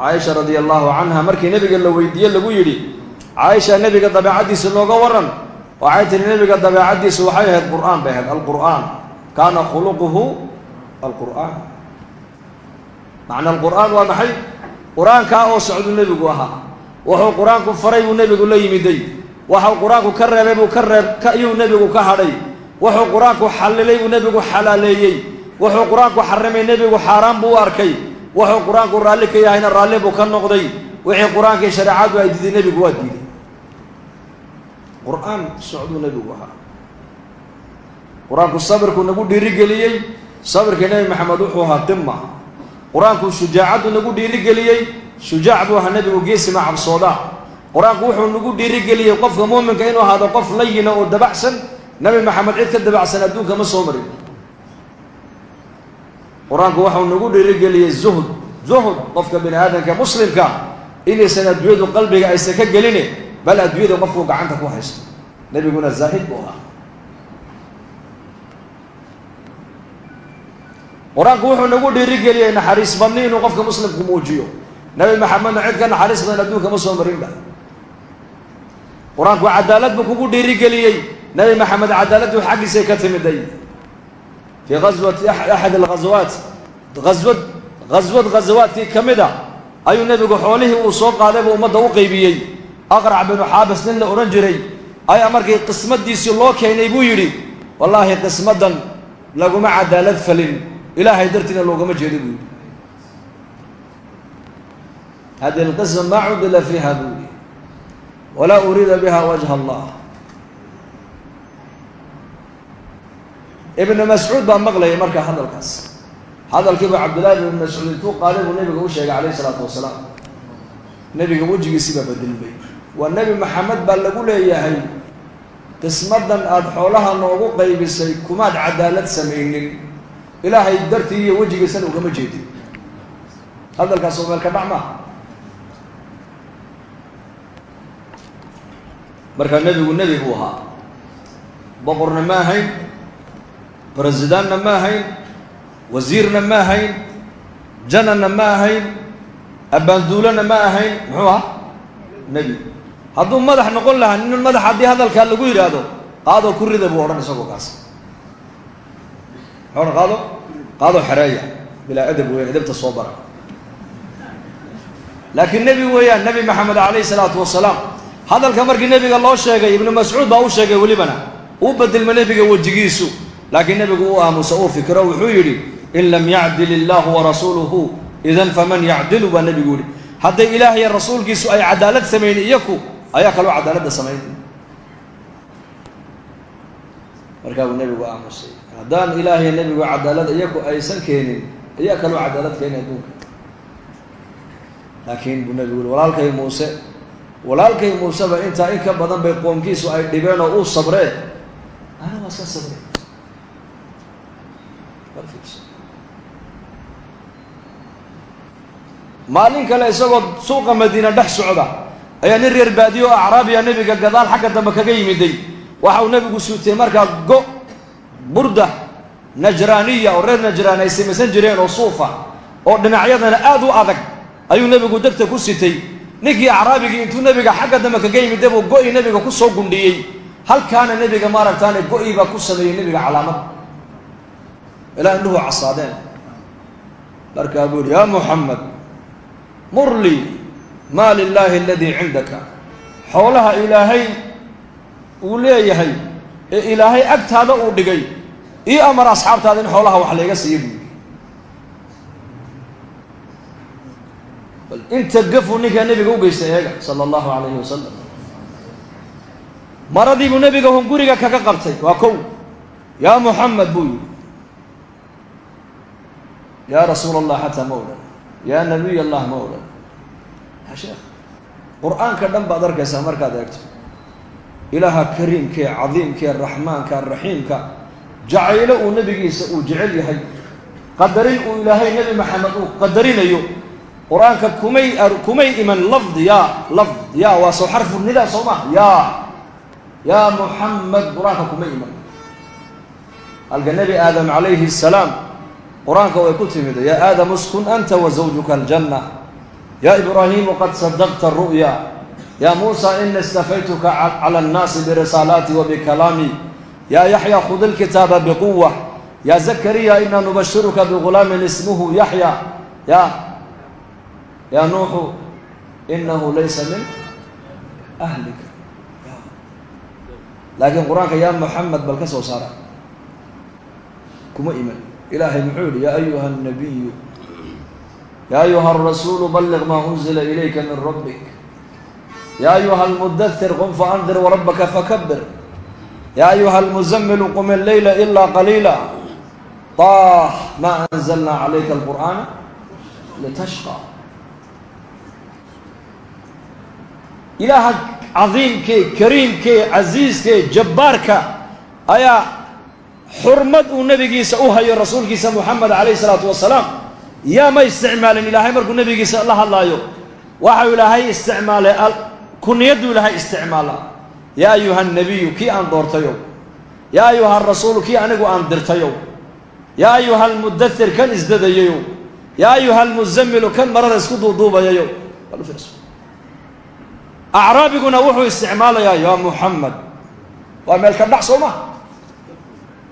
Caaisha radia allahu canha markii nebiga la weydiiye lagu yidhi caaisha nebiga dabeecaddiisa nooga waran waxay tihi nebiga dabeecaddiisu waxay ahayd qur'aan bay ahayd alqur'aan kaana khuluquhu alqur'aan macna alqur'aan waa maxay qur'aankaa oo socdu nebigu ahaa wuxuu qur'aanku faray buu nebigu la yimiday waxau qur'aanku ka reebay buu ka reeb ayuu nebigu ka hadhay wuxuu qur'aanku xallilay buu nebigu xalaaleeyey wuxuu qur'aanku xarimay nebigu xaaraan buu u arkay wuxuu qur'aanku raalli ka yahayna raalli buu ka noqday wixii qur'aankii shareecadu ay diiday nebigu waa diiday qur'aan socduu nebigu ahaa. Qur'aanku sabirku nagu dhiirigeliyey sabirka nebi maxamed wuxuu ahaa qima qur'aanku shujaacaddu nagu dhiirigeliyey shujaac buu ahaa nebigu geesima cabsoodaa. Qur'aanku wuxuu nagu dhiirigeliyey qofka muuminka inuu ahaado qof layina oo dabacsan nebi maxamed cid ka dabacsan adduunka ma soo marin. Qur'aanku waxau nagu dhiirigeliyey zuhd zuhd qofka bini aadamka muslimka inaysan adduunyadu qalbiga aysan ka geline bal adduunyada qofkuu gacanta ku haysto. Nebiguna zaahid buu ahaa. Qur'aanku wuxuu nagu dhiirigeliyey naxariis badni inuu qofka muslimku muujiyo. Nebi maxamedna cid ka naxariis badan adduunka ma soo marinba qur'aanku cadaalad buu kugu dhiirigeliyey nebi maxamed cadaaladdu xaggiisay ka timiday. Fii gaswati axad alghazawaat aswad ghaswad ghazawaadkii ka mid a ayuu nebigu xoolihii uu soo qaaday buu ummadda u aqrac binu xaabis nin la odhan jiray ayaa markii qismadiisii loo keenay buu yidhi wallaahi qismadan laguma cadaalad falin ilaahay dartiina loogama jeedo buu yidhi hadi lqisma maa cudila fiiha buu yidhi walaa uriida biha wajha allah. Ibnu mascuud baa maqlayay markaa hadalkaas. Hadalkiiba cabdullaahi ibnu mascuud intuu qaaday buu nebiga u sheegay calayh isalaatu wasalaam. Nebiga wejigiisii baa bedelmay waa nebi maxamed baa lagu leeyahay qismadan aada xoolaha noogu qaybisay kumaad cadaalad samaynin. Ilaahay dartii iyo wejigiisana ugama jeedin. Hadalkaas oo meelka dhac maaha. Markaa nebigu nebi buu ahaa. Boqorna ma ahayn bresidaanna ma ahayn wasiirna ma ahayn jananna ma ahayn abbaanduulana ma ahayn muxuu ahaa? Nebi hadduu madax noqon lahaa nin madax haddii hadalkaa lagu yidhaahdo qaadoo ku rida buu odhan isagoo kaas. Muxuu odhan qaado qaadoo xereeya bilaa adab weyan edabta laakiin nebi weeyaan nebi maxamed calayhi salaatu wasalaam hadalka markii nebiga loo sheegay ibnu mascuud baa u sheegay welibana uu bedelma nebiga wejigiisu. Laakiin nebigu uu aamusa uu fikiro wuxuu yidhi in lam yacdil illaahu warasuuluhu idan faman yacdilu baa nebigu yihi hadday ilaahay rasuulkiisu ay cadaalad samayn iyaku ayaa kaloo cadaaladda samayn. Markaa buu nebigu aamusay. Haddaan ilaahay nebigu cadaalad iyaku aysan keenin ayaa kaloo cadaalad keenay adduunka. Laakiin buu nebigu yihi walaalkay muuse walaalkay muuseba intaa in ka badan bay qoomkiisu ay dhibeen oo uu sabreen ana waa iska sabreen maalin kale isagoo suuqa madiina dhex socda ayaa nin reer baadiyo oo acraabiya nebiga gadaal xagga dambe kaga yimiday. Waxa uu nebigu suutay markaa go burda najraaniya oo reer najraan ay samaysan jireen oo suufa oo dhinacyadana aada u adag ayuu nebigu degta ku sitay. Ninkii acraabigii intuu nebiga xagga dambe kaga yimiday buu go-i nebiga ku soo gundhiyey. Halkaana nebiga maaragtaane go-i baa ku sameeyey nebiga calaamad. Ilaa indhuhu casaadeen. Markaa buu yihi yaa muxamed mur lii maa lilaahi aladii cindaka. Xoolaha ilaahay uu leeyahay ee ilaahay agtaada uu dhigay ii amar asxaabtaada in xoolaha wax layga siiya buu yidhi. Bal inta gafuu ninkaa nebiga u geystay eega sala allahu calayhi wasalam maradiibuu nebiga hun guriga kaga qabtay waa kow. Yaa muxamed buu yidhi. Yaa rasuula allah xataa ma odhan. Yaa nabiy allah ma odhan sheekh. Qur'aanka dhan baad arkaysaa markaad eegto. Ilaaha kariimkee cadiimkee raxmaanka raxiimka jacaylo uu nebigiisa uu jecel yahay. Qadarin uu ilaahay nebi maxamed uu qadarinayo. Qur'aanka kumay kumay iman lafdi yaa lafd yaa waa soo xarfu nidaa soo maha yaa yaa muxamed qur'aanka kuma iman. Halka nebi aadam calayhi asalaam qur'aanka way ku timid yaa aadam uskun anta wa zawjuka aljanna ya ibraahimu qad sadaqta ru'ya. Ya muusa ina istafaytuka cala annaasi birisaalaati wa bikalaami ya yaxya khud ilkitaaba biquwa ya zakariya ina nubashiruka bigulaamin ismuhu yaxya ya ya nuuxu inahu laysa min ahlika laakiin qur'aanka yaa muxamed bal ka soo saara. Kuma iman. Ilaahay muxuu yihi yaa ayuha الnabiyu yaa ayuha arasuulu balliq maa unzila ilayka min rabbik yaa ayuha almudathir qum faandir warabbaka fakabir yaa ayuha almuzamilu qum alleyla ilaa qaliila طaax maa anzalnaa calayka alqur'aana litashqa ilaaha cadiimkee kariimkee casiiskee jabbaarka ayaa xurmad uu nabigiisa u hayo rasuulkiisa moxamed calayh isalaatu wasalaam yaa ma isticmaalin ilaahay markuu nebigiisa la hadlaayo waxau ilaahay isticmaalay kuniyaduu ilaahay isticmaala. Yaa ayuha nabiyu kii aan doortayow yaa ayuha rasuulu kii anigu aan dirtayow yaa ayuha almudathir kan isdadayayow yaa ayuha almuzamilu kan marada isku duuduubayayow acraabiguna wuxuu isticmaalayaa yaa muxamed waa meel ka dhac soo ma?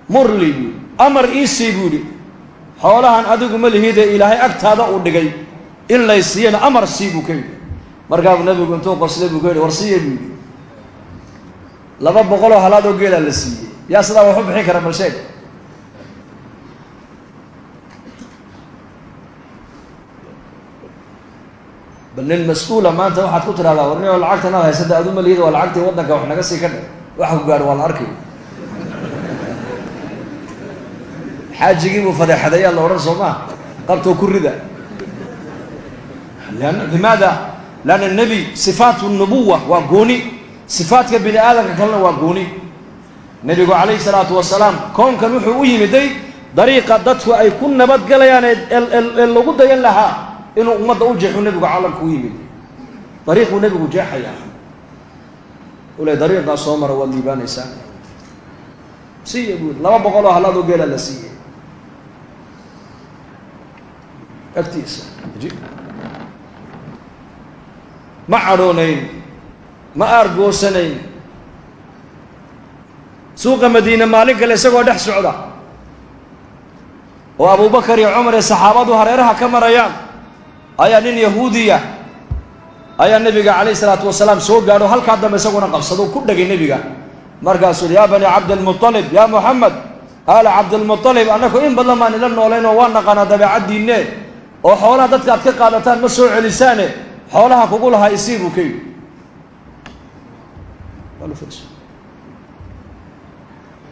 Murli buui amar iisii buuhi xoolahan adigu ma lihidee ilaahay agtaada uu dhigay. In lay siiyana amar sii buu ka yidhi. Markaabuu nabigu intuu qoslay buu ka yidhi war siiye buu yidhi. Laba boqoloo halaadoo geelaa la siiyey. Yaa sidaa waxu bixin kara bal sheeg. Bal nin mas'uula maanta waxaad ku tidhahdaa war nin oo lacagtan aad haysada adu ma lihida waa lacagtii waddanka wax naga sii ka dhe waxa ku gaadho waa la arkay xaajigii buu fadeexadayaa la odhan soo maa qabtoo ku rida. Limaada? Lanna nebi sifaat nubuwa waa gooni. Sifaatka bini aadamka kalena waa gooni. Nebigu calayhi salaatu wasalaam koonkan wuxuu u yimiday dariiqa dadku ay ku nabadgalayaan ee lagu dayan lahaa inuu ummadda u jeexu nebigu caalamka u yimid. Dariiquu nebigu jeexayaa. Ule dariiqaa soo mara waad liibaanaysaa. Siiya buui laba boqoloo halaadoo geelaa la siiyey agtiisa. Ma cadhoonayn ma aargoosanayn suuqa madiine maalin kale isagoo dhex socda. Oo abubakar iyo cumar iyo saxaabadu hareeraha ka marayaan ayaa nin yahuudiya ayaa nebiga calayhi isalaatu wasalaam soo gaadho halkaa dambe isaguna qabsado ku dhegay nebiga. Markaasuu yaa bani cabdilmualib yaa muxamed aala cabdilmualib annaku in badan baan ila noolayn oo waa naqaanaa dabeecaddiinne oo xoolaha dadka aad ka qaadataan ma soo celisaane xoolaha kugu lahaa isii buu ka yidhi.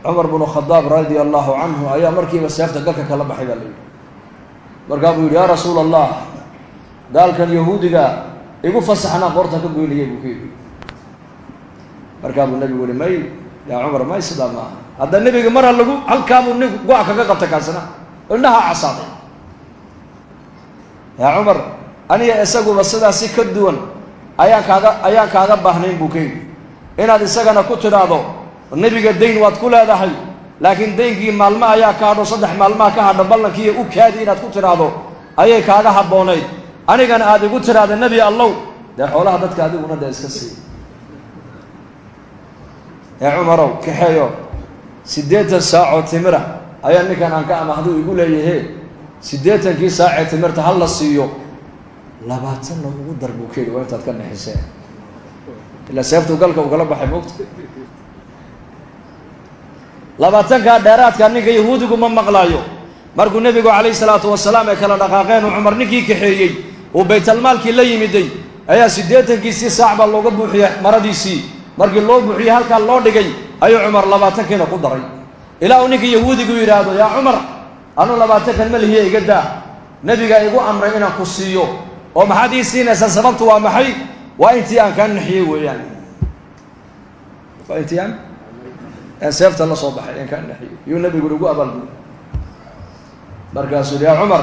Cumar bnu khadaab radia allahu canhu ayaa markiiba seefta galka kala baxay baa la yidhi. Markaa buu yidhi yaa rasuula allah gaalkan yahuudiga igu fasaxnaa qoorta ka goynaya buu ka yidhi. Markaa buu nebigu yihi may yaa cumar may sidaa maaha. Hadda nebiga mara lagu halkaabuu nin go-a kaga qabta kaasina. Indhahaa casaaday yaa cumar aniga isaguba sidaasi ka duwan ayaan kaaga ayaan kaaga baahnayn buu ka yidhi. Inaad isagana ku tidhaahdo nebiga dayn waad ku leedahay laakiin daynkii maalmo ayaa ka hadho saddex maalmaha ka hadho ballankiiyo u kaadi inaad ku tidhaahdo ayay kaaga habboonayd anigana aad igu tidhaahda nebi allow dee xoolaha dadka adiguna dee iska sii. Ee cumarow kaxeeyo siddeetan saacoo timira ayaa ninkan aan ka amahduu igu leeyahe siddeetankii saacee timirta hal la siiyo labaatanna ugu dar buu yidhi waa intaad ka nexisee ilaa seeftuu galka ugala baxay moogta labaatankaa dheeraadka ninka yahuudigu ma maqlaayo. Markuu nebigu calayhi salaatu wasalaam ay kala dhaqaaqeen uu cumar ninkii kaxeeyey uu baytalmaalkii la yimiday ayaa siddeetankiisii saac baa looga buuxiyey maradiisii. Markii loo buuxiyey halkaa loo dhigay ayuu cumar labaatankiina ku daray. Ilaa uu ninka yahuudigu yidhaahdo yaa cumar anuu labaatankan ma lihiye iga daa. Nebigaa igu amray inaan ku siiyo. Oo maxaad ii siinaysaa? Sababtu waa maxay? Waa intii aan kaa naxiyey weeyaan. Waa intii aan? Aan seefta la soo baxay aan kaa naxiyey yuu nebigu ugu abaalguday markaasuu yihi yaa cumar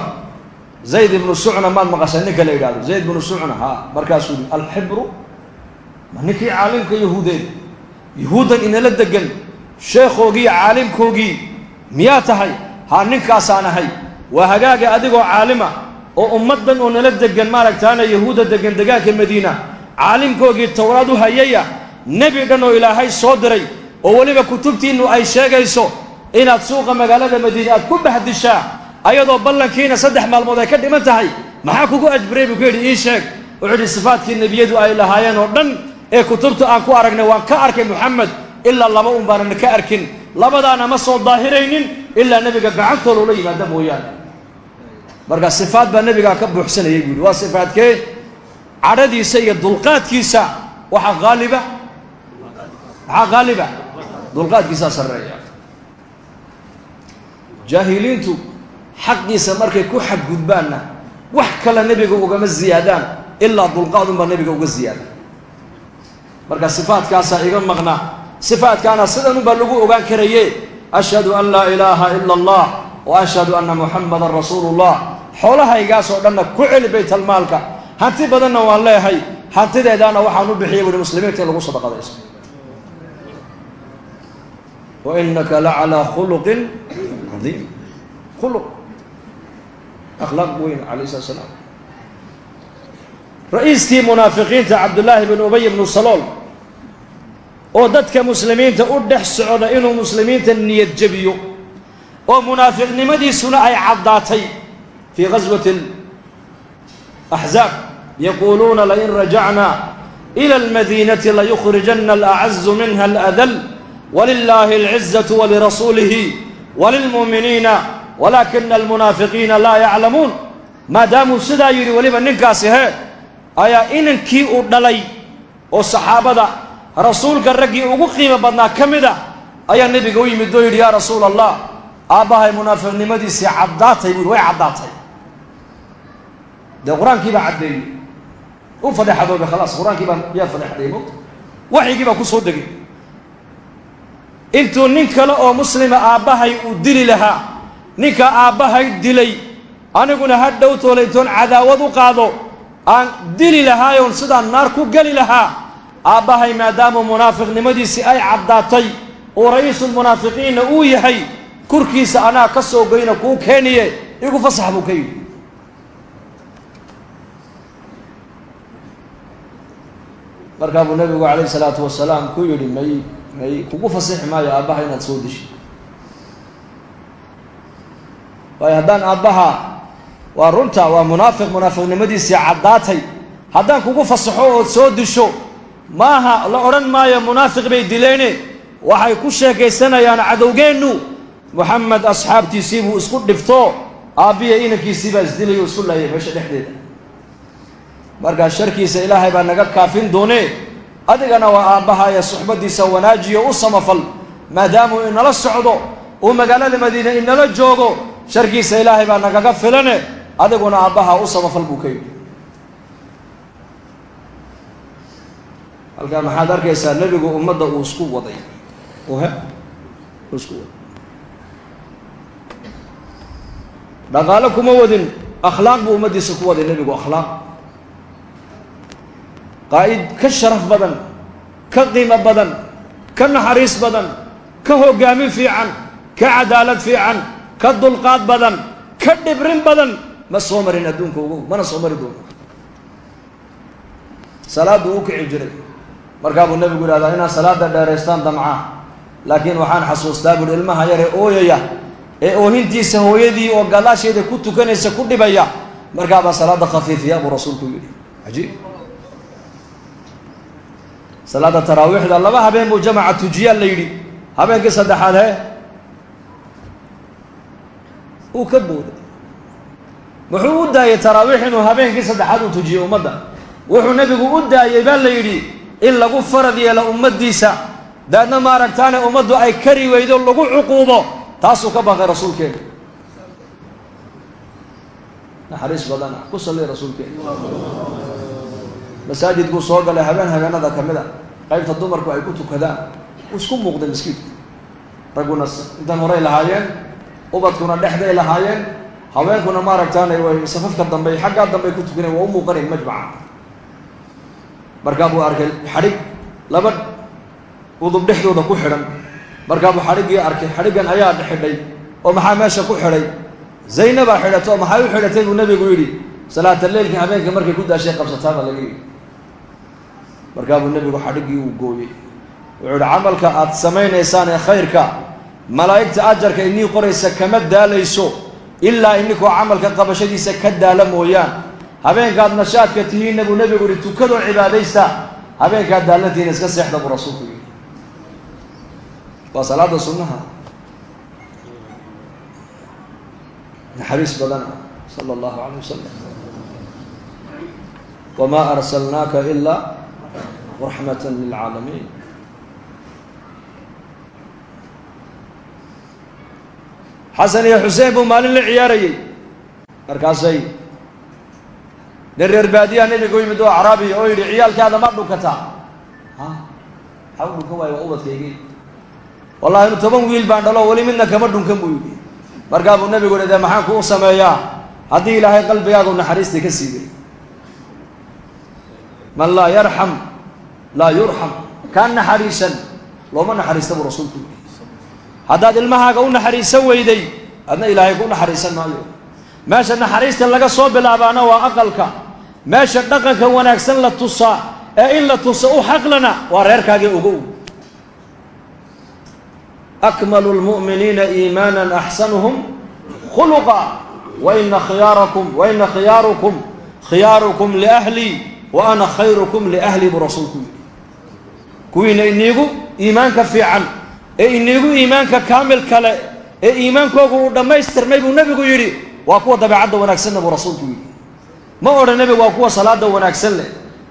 zayd ibnu sucna maad maqashay? Ninka la yidhahdo zayd ibnu sucna. Ha markaasuu yihi alxibru ma ninkii caalimka yahuudeed yahuuddan inala degan sheekhoogii caalimkoogii miyaa tahay ha ninkaasaan ahay. Waa hagaaga adigoo caalima oo ummaddan oo nala degan maaragtaana yahuudda degan degaanka madiina. Caalimkoogii towraad u hayaya nebi dhan oo ilaahay soo diray oo weliba kutubtiinnu ay sheegayso inaad suuqa magaalada madiine aad ku bahdishaa ayadoo ballankiina saddex maalmood ay ka dhiman tahay maxaa kugu ajbiray buu ku yidhi ii sheeg. Wuxuu yidhi sifaadkii nebiyadu ay lahaayeen oo dhan ee kutubta aan ku aragnay waan ka arkay moxamed ilaa laba un baanana ka arkin labadaana ma soo daahiraynin ilaa nebiga gacantoo loola yimaada mooyaane. Marka sifaad baa nebigaa ka buuxsanayay buu yidhi. Waa sifaadkee? Cadhadiisa iyo dulqaadkiisa waxaa haaliba maxaa haaliba dulqaadkiisaa sarreeya. Jaahiliintu xaqiisa markay ku xadgudbaanna wax kale nebiga ugama ziyaadaan ilaa dulqaadunbaa nebiga uga ziyaada. Marka sifaadkaasaa iga maqnaa sifaadkaana sidanunbaa lagu ogaan karaye. Ashhadu an laa ilaaha ila allah wa ashhadu anna muxamadan rasuulu llah xoolahaygaas oo dhanna ku celi baytalmaalka. Hanti badanna waan leehay hantideedaana waxaan u bixiyay buhi muslimiinta in lagu sadaqadayso wa inaka la calaa khuluqin cadiim khuluq. Akhlaaq weyn calayh slat slaam ra'iiskii munaafiqiinta cabdullaahi bn ubay bnu salool oo dadka muslimiinta u dhex socda inuu muslimiinta niyad jebiyo oo munaafiqnimadiisuna ay caddaatay fii gaswati axzaab yaquuluuna lain rajacna ila almadiinati layukhrijana alacazu minha aladal walilaahi alcizatu walirasuulihi walilmu'miniina walaakina almunaafiqiina laa yaclamuun maadaamuu sidaa yidhi weliba ninkaasi hee ayaa inankii uu dhalay oo saxaabada rasuulka raggii ugu qiimo badnaa ka mid a ayaa nebiga u yimid oo yidhi yaa rasuula allah aabbahay munaafiqnimadiisii caddaatay buui way caddaatay. Dee qur'aankii baa caddeeyey. U fadeexadoobay khalaas qur'aankii baa yaa fadeexadeeyey mota waxyigii baa ku soo degay. Intuu nin kale oo muslima aabbahay uu dili lahaa ninka aabbahay dilay aniguna ha dhow toolaytoon cadaawad u qaado aan dili lahaayoon sidaan naar ku geli lahaa aabbahay maadaama munaafiqnimadiisii ay caddaatay uu ra'iisulmunaafiqiinna uu yahay kurkiisa anaa ka soo goyna kuu keeniye igu fasax buu ka yidhi. Markaa buu nabigu calayhi salaatu wasalaam ku yidhi may may kugu fasixi maayo aabbaha inaad soo dishi. Waayo haddaan aabbaha waa runta waa munaafiq munaafiqnimadiisii caddaatay haddaan kugu fasaxo ood soo disho maaha la odhan maayo munaafiq bay dileene. Waxay ku sheekaysanayaan cadowgeennu. Moxamed asxaabtiisii buu isku dhifto aabbiya inankiisii baa isdilay oo isku laayay meesha dhexdeeda. Markaa sharkiisa ilaahay baa naga kaafin doonee adigana waa aabbahaaya suxbaddiisa wanaajiyo u samafal. Maadaamuu inala socdo uu magaalada madiine inala joogo sharkiisa ilaahay baa nagaga filane. Adiguna aabbaha u samafal buu ka yidhi halkaa maxaad arkaysaa nebigu ummadda uu isku waday. He uu isku waday. Dhaqaalo kuma wadin. Akhlaaq buu ummaddiisa ku waday nebigu akhlaaq. Qaa'id ka sharaf badan ka qiimo badan ka naxariis badan ka hoggaamin fiican ka cadaalad fiican ka dulqaad badan ka dhibrin badan. Ma soo marin adduunka ugu mana soo mari doono. Salaaduu u kici jiray markaa buu nebigu yidhahdaa inaad salaada dheeraystaan damcaa laakiin waxaan xasuustaa buuhi ilmaha yare ooyaya ee oohintiisa hooyadii oo gadaasheeda ku tukanaysa ku dhibaya. Markaabaa salaada khafiifiya buu rasuulku yidhi. Cajiib. Salaada taraawiixda laba habeen buu jamaca tujiyaa la yidhi. Habeenkii saddexaad hee? Uu ka booday. Wuxuu u daayey taraawiix inuu habeenkii saddexaad uu tujiyey ummadda? Wuxuu nebigu u daayey baa la yidhi in lagu farad yeelo ummaddiisa. Daadna maaragtaane ummaddu ay kari weydo lagu cuquubo taasuu ka baqay rasuulkeena. Naxariis badana ku salli rasuulkeena. Masaajidkuu soo galay habeen habeenada ka mid a. Qaybta dumarku ay ku tukadaan uu isku muuqday maskiidku ragguna intan horay lahaayeen ubadkuna dhexday lahaayeen haweenkuna maaragtaane way safafka dambe xaggaa dambey ku tukanayen waa u muuqanayn majmaca markaa buu arkay xadhig laba udub dhexdooda ku xidhan. Markaa buu xadhiggii arkay xadhiggan ayaa xidhay oo maxaa meesha ku xidhay? Zaynabaa xidhato oo maxay u xidhatay buu nebigu yidhi salaata leylka habeenka markay ku daashay qabsataa baa laga yidhi. Markaa nebigu xadhiggii uu gooyey wuxuu ihi camalka aad samaynaysaan ee khayrka malaa'igta ajarka inii qoraysa kama daalayso ilaa ininkoo camalka qabashadiisa ka daala mooyaan habeenkaad nashaadka tihiinna buu nebigu yihi tukadoo cibaadaysta. Habeenkaad daalantihiina iska seexda buu rasuulku yidhi. Waa salaada sunnaha. Naxariis badan ah sala allahu calay wasalam wamaa arsalnaaka ilaa raxmata lilcaalamiin xasan iyo xuseen buu maalin la ciyaarayey. Markaasay nin reer baadiyaa nebigu yimid oo caraabiya oo yidhi ciyaalkaada ma dhunkataa ha? Maxaa u dhunkan waayo waa ubadkaygii wallahi inu toban wiil baan dhalo weli midna kama dhunkan buu yidhi. Markaa buu nebigu yihi dee maxaan kuu sameeyaa? Haddii ilaahay qalbigaagu naxariistii ka siibay man laa yarxam laa yurxam kaan naxariisan looma naxariista buu rasuulku yidhi. Haddaad ilmahaaga u naxariisan weyday adna ilaahay ku naxariisan maayo. Meesha naxariista laga soo bilaabaana waa aqalka meesha dhaqanka wanaagsan la tusaa ee in la tuso u xaqlana waa reerkaagii ogow akmalu lmu'miniina iimaanan axsanuhum khuluqa waina khiyaarakum waina khiyaarukum khiyaarukum liahlii wa ana khayrukum liahlii buu rasuulku yidhi kuwiina iniigu iimaanka fiican ee iniigu iimaanka kaamil kale ee iimaankoogu uu dhammaystirmay buu nebigu yidhi waa kuwa dabeecadda wanaagsanna buu rasuulku yidhi ma odhan nebigu waa kuwa salaada wanaagsan leh.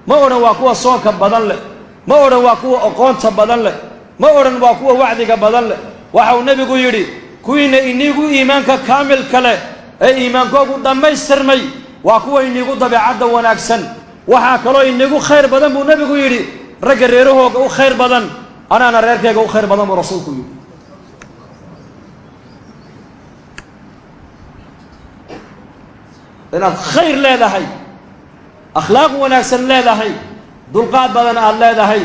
Ma odhan waa kuwa soonka badan leh. Ma odhan waa kuwa aqoonta badan leh. Ma odhan waa kuwa wacdiga badan leh. Waxa uu nebigu yidhi kuwiina iniigu iimaanka kaamilka leh ee iimaankoogu dhammaystirmay waa kuwa iniigu dabeecadda wanaagsan. Waxaa kaloo iniigu khayr badan buu nebigu yidhi. Ragga reerahooga u khayr badan. Anaana reerkayga u khayr badan buu rasuulku yidhi inaad khayr leedahay akhlaaq wanaagsan leedahay dulqaad badan aad leedahay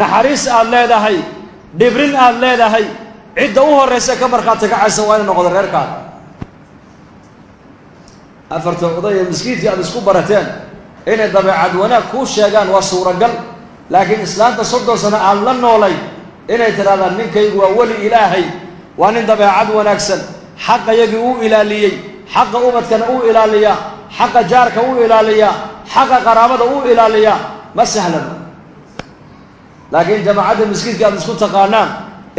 naxariis aad leedahay dhibrin aad leedahay cidda u horraysa ka markhaati kacaysa waa ina noqdo reerkaaga afarta oday ee miskiintii aad isku barateen inay dabeecad wanaag kuu sheegaan waa suuragal laakiin islaanta soddon sano aad la noolay inay tidhahdaan ninkaygu waa weli ilaahay waa nin dabeecad wanaagsan xaqayagii uu ilaaliyey xaqa ubadkana uu ilaaliyaa xaqa jaarka uu ilaaliyaa xaqa qaraabada uu ilaaliyaa ma sahlana laakiin jamaacadda miskiidka aad isku taqaanaan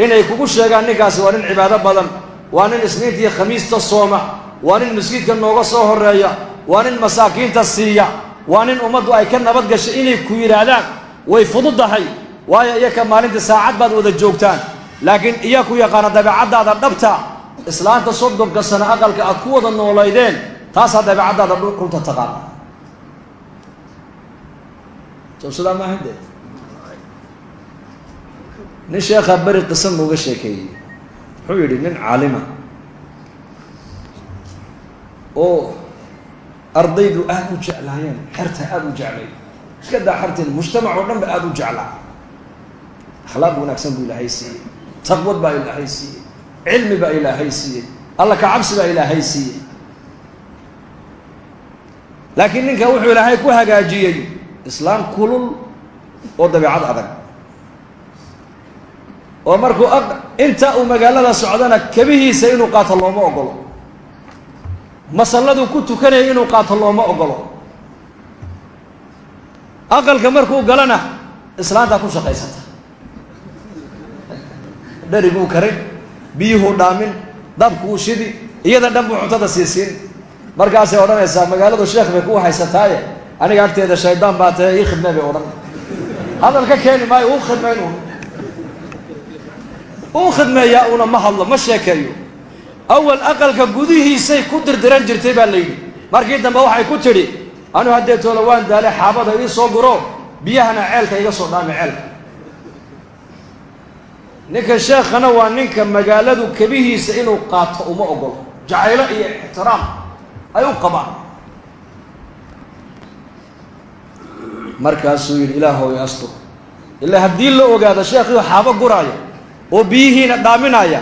inay kugu sheegaan ninkaasi waa nin cibaado badan waa nin isniintii khamiista sooma waa nin miskiidka nooga soo horreeya waa nin masaakiinta siiya waa nin ummaddu ay ka nabad gashay inay ku yidhaahdaan way fududahay waayo iyaka maalintii saacad baad wada joogtaan. Laakiin iya ku yaqaana dabeecaddaada dhabta islaanta soddonka sano aqalka aad ku wada noolaydeen taasaa dabeecaddaada runta taqaana sawsadaa maahade nin sheekhaa beri qisa nooga sheekeeyey. Wuxuu yidhi nin caalima oo ardaydu aada u jeclaayeen xerta aada u jeclay. Iska daa xerteen mujtamac oo dhan ba aada u jeclaa. Akhlaaq wanaagsan buu ilaahay siiyey. Taqwad baa ilaahay siiyey cilmi baa ilaahay siiyey. Alla ka cabsi baa ilaahay siiyey. Laakiin ninka wuxuu ilaahay ku hagaajiyey islaam kulul oo dabeecad adag. Oo markuu inta uu magaalada socdana kabihiisa inuu qaato looma ogolo. Masalladuu ku tukanaya inuu qaato looma ogolo. Aqalka markuu galana islaantaa ku shaqaysata. Dhariguu karin biyuhuu dhaamin dabkuu shidi iyada dhan cuntada siisiin markaasay odhanaysaa magaaladu sheekh bay ku haysataaye aniga agteeda shaydaan baa tahe ii khidmee bay odhan. Hadal ka keeni maayo uu khidmayn uu khidmeeyaa una ma hadlo ma sheekeeyo. Awal aqalka gudihiisay ku dirdiran jirtay baa la yidhi. Markii dambe waxay ku tidhi anu haddee toolo waan daale xaabada ii soo guro biyahana ceelka iga soo dhaami ceelka ninka sheekhana waa ninka magaaladu kebihiisa inuu qaato uma ogolo jacaylo iyo ixtiraam ay u qabaan. Markaasuu yidhi ilaahow i astur. Ilaa haddii la ogaado sheekhiio xaabo guraaya oo biyihiina dhaaminaya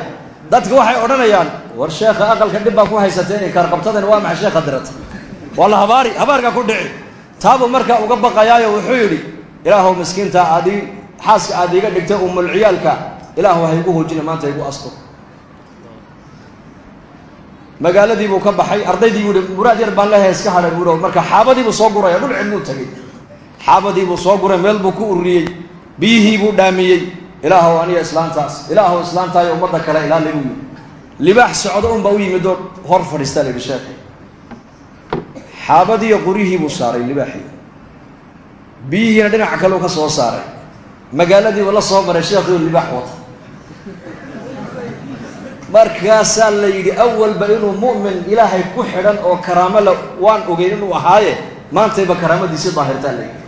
dadka waxay odhanayaan war sheekha aqalka dhib baa ku haysateen inkaarqabtadani waa maxay sheekha dirata waa la habaari habaarkaa ku dhici. Taabuu markaa uga baqayaayo wuxuu yidhi ilaahow miskiinta aad ii xaaska aad iiga dhigtay umulciyaalka ilaahu ha igu hoojina maanta igu astur magaaladii buu ka baxay ardaydii buu yihi muraad yar baan leehay iska hadhay buuhi marka xaabadiibuu soo guraya dhul cidmuu tagay. Xaabadiibuu soo guray meel buu ku ururiyey. Biyihii buu dhaamiyey. Ilaahow aniga islaantaas ilaahow islaantaayo ummadda kale ilaali buu yidhi libaax socdo unbaa u yimid oo hor fadhiistaa la yidhi sheekhi xaabadiiyo qorihii buu saaray libaaxii biyihiina dhinaca kaleu ka soo saaray. Magaaladiibu la soo maray sheekhiiu libaax wata markaasaa la yidhi awalba inuu mu'min ilaahay ku xidhan oo karaamo le waan ogeyn inuu ahaaye maantayba karaamadiisi daahirtaa la yidhi.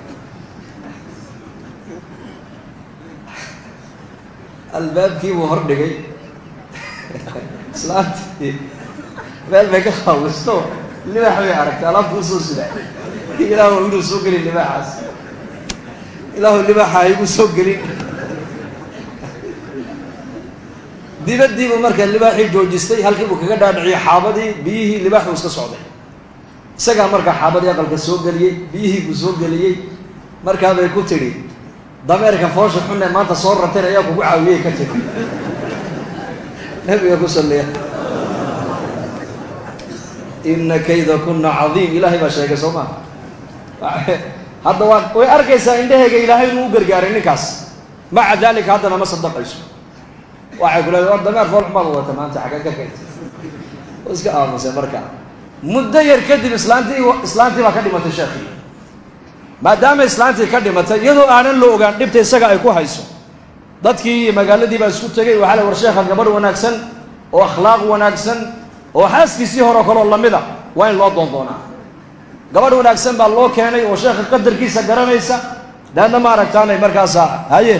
Albaabkii buu hor dhigay. Islaantii meel bay ka qaawisto libaax bay aragtay alaabta u soo sida. Ilaahu inuu soo gelin libaaxaas. Ilaahu libaaxa haygu soo gelin dibadiibuu markaa libaaxii joojistay halkii buu kaga dhaadhiciyey xaabadii biyihii libaaxuu iska socday. Isagaa markaa xaabadii aqalka soo geliyey biyihii buu soo geliyey. Markaabay ku tidhi dameerka foosha xunne maanta soo rarteen ayaa kugu caawiyey ka tiri nabiga ku salliya. Ina kayda kuna cadiim ilaahay baa sheegay soo maa hadda waa way arkaysaa indhahayga ilaahay inuu u gargaaray ninkaas. Maca dalika haddana ma sadaqayso waxay ku leedahay dameer foolxun baad wadata maanta xaggan ka oo iska aamusay markaa muddo yar kadib islaantii islaantii baa ka dhimatay sheekii maadaama islaantii ka dhimatay iyadoo aanan la ogaan dhibta isaga ay ku hayso. Dadkii iyo magaaladii baa isku tegay waxaa le war sheekha gabadh wanaagsan oo akhlaaq wanaagsan oo xaaskiisii hore kaloo lamida waa in loo doondoonaa gabadh wanaagsan baa loo keenay oo sheekha qadarkiisa garanaysa daadna ma aragtaanay markaasa haye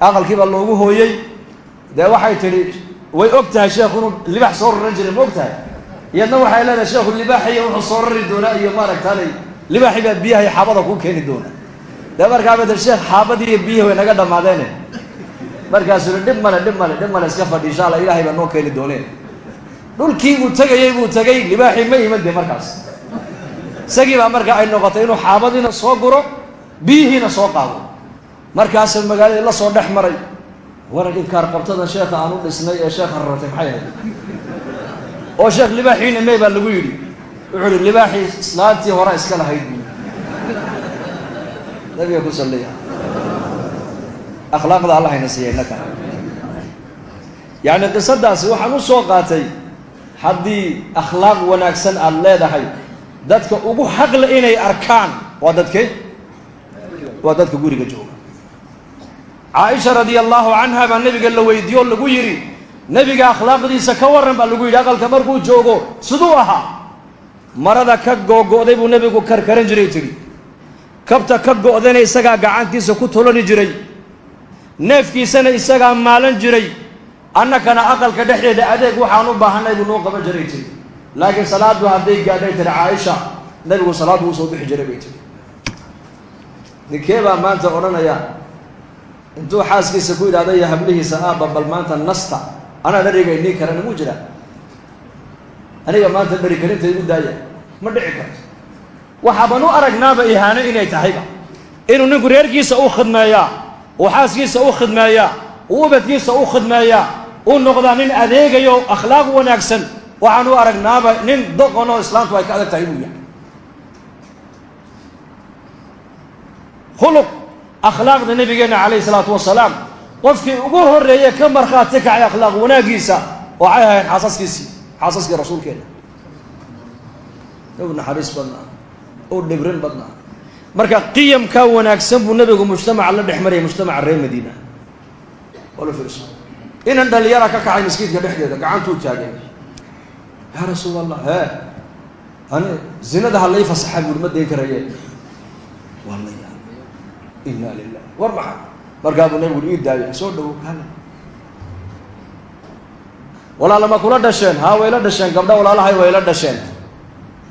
aqalkii baa loogu hooyey dee waxay tidhi way og tahay sheekhu inuu libaax soo raran jiray ma og tahay? Iyadna waxay leedahay sheekhu libaaxiyo wuxuu soo rari doonaa iyo maaragtaanay libaaxii baa biyaha iyo xaabada kuu keeni doona dee markaaba de sheekh xaabadii iyo biyihi way naga dhammaadeene markaasuu hi dhib male dhib male dhib male iska fadhi insha alla ilaahay baa noo keeni dooneen. Dhulkii uu tegayey buu tegay libaaxii ma iman de markaas. Isagii baa marka ay noqotay inuu xaabadiina soo guro biyihiina soo qaado. Markaasa magaaladii la soo dhex maray waran inkaar qabtada sheekha aan u dhisnay ee sheekha rartay maxay ahayd? Oo sheekh libaaxiina mey baa lagu yidhi. Wuxuu ihi libaaxii islaantii hore iska lahayd buu. Nabiga ku salliya. Akhlaaqda allah hayna siiya innaka yacni qisadaasi waxaan u soo qaatay haddii akhlaaq wanaagsan aada leedahay dadka ugu xaqle inay arkaan waa dadke waa dadka guriga jooga caaisha radia allahu canha baa nabiga la weydiiyo o lagu yidhi nebiga akhlaaqdiisa ka warran baa lagu yidhi aqalka markuu joogo siduu ahaa. Marada ka googo'day buu nebigu karkaran jiray tidhi kabta ka go'dana isagaa gacantiisa ku tolani jiray neefkiisana isagaa maalan jiray annakana aqalka dhexdeeda adeeg waxaan u baahanay buu noo qaban jiray tiri laakiin salaaddu hadday gaadhay tiri caaisha nebigu salaaddu uu soo bixi jiray bay tiri ninkee baa maanta odhanaya intuu xaaskiisa ku yidhahda iyo hablihiisa aabba bal maanta nasta. Anaa dhariga inii karana muu jiraa aniga maanta karinta igu daaya ma dhici karto. Waxaaban u aragnaaba ihaano inay tahayba. Inuu ninku reerkiisa u khidmeeyaa uu xaaskiisa u khidmeeyaa uu ubadkiisa u khidmeeyaa uu noqdaa nin adeegayo akhlaaq wanaagsan waxaan u aragnaaba nin doqon oo islaamtu ay ka adag tahay buu yahay akhlaaqda nabigeena calayhi salaatu wasalaam qofkii ugu horreeye ka markhaati kacay akhlaaq wanaaggiisa waxay ahayd xaasaskiisii xaasaskii rasuulkeena. U naxariis badnaa u dhibrin badnaa. Marka qiyamkaa wanaagsan buu nabigu mujtamaca la dhex marayay mujtamaca reer madiina. Wala fiirso. Inan dhalinyara ka kacay maskiidka dhexdeeda gacantuu taagay. Yaa rasuul allah hee ani zinada ha lay fasaxa buuri ma dayn karaye inaa lilah war maxa markaa buu nabigu ii daayay soo dhawo hala walaalama kula dhasheen haa way la dhasheen. Gabdha walaalahay way la dhasheen.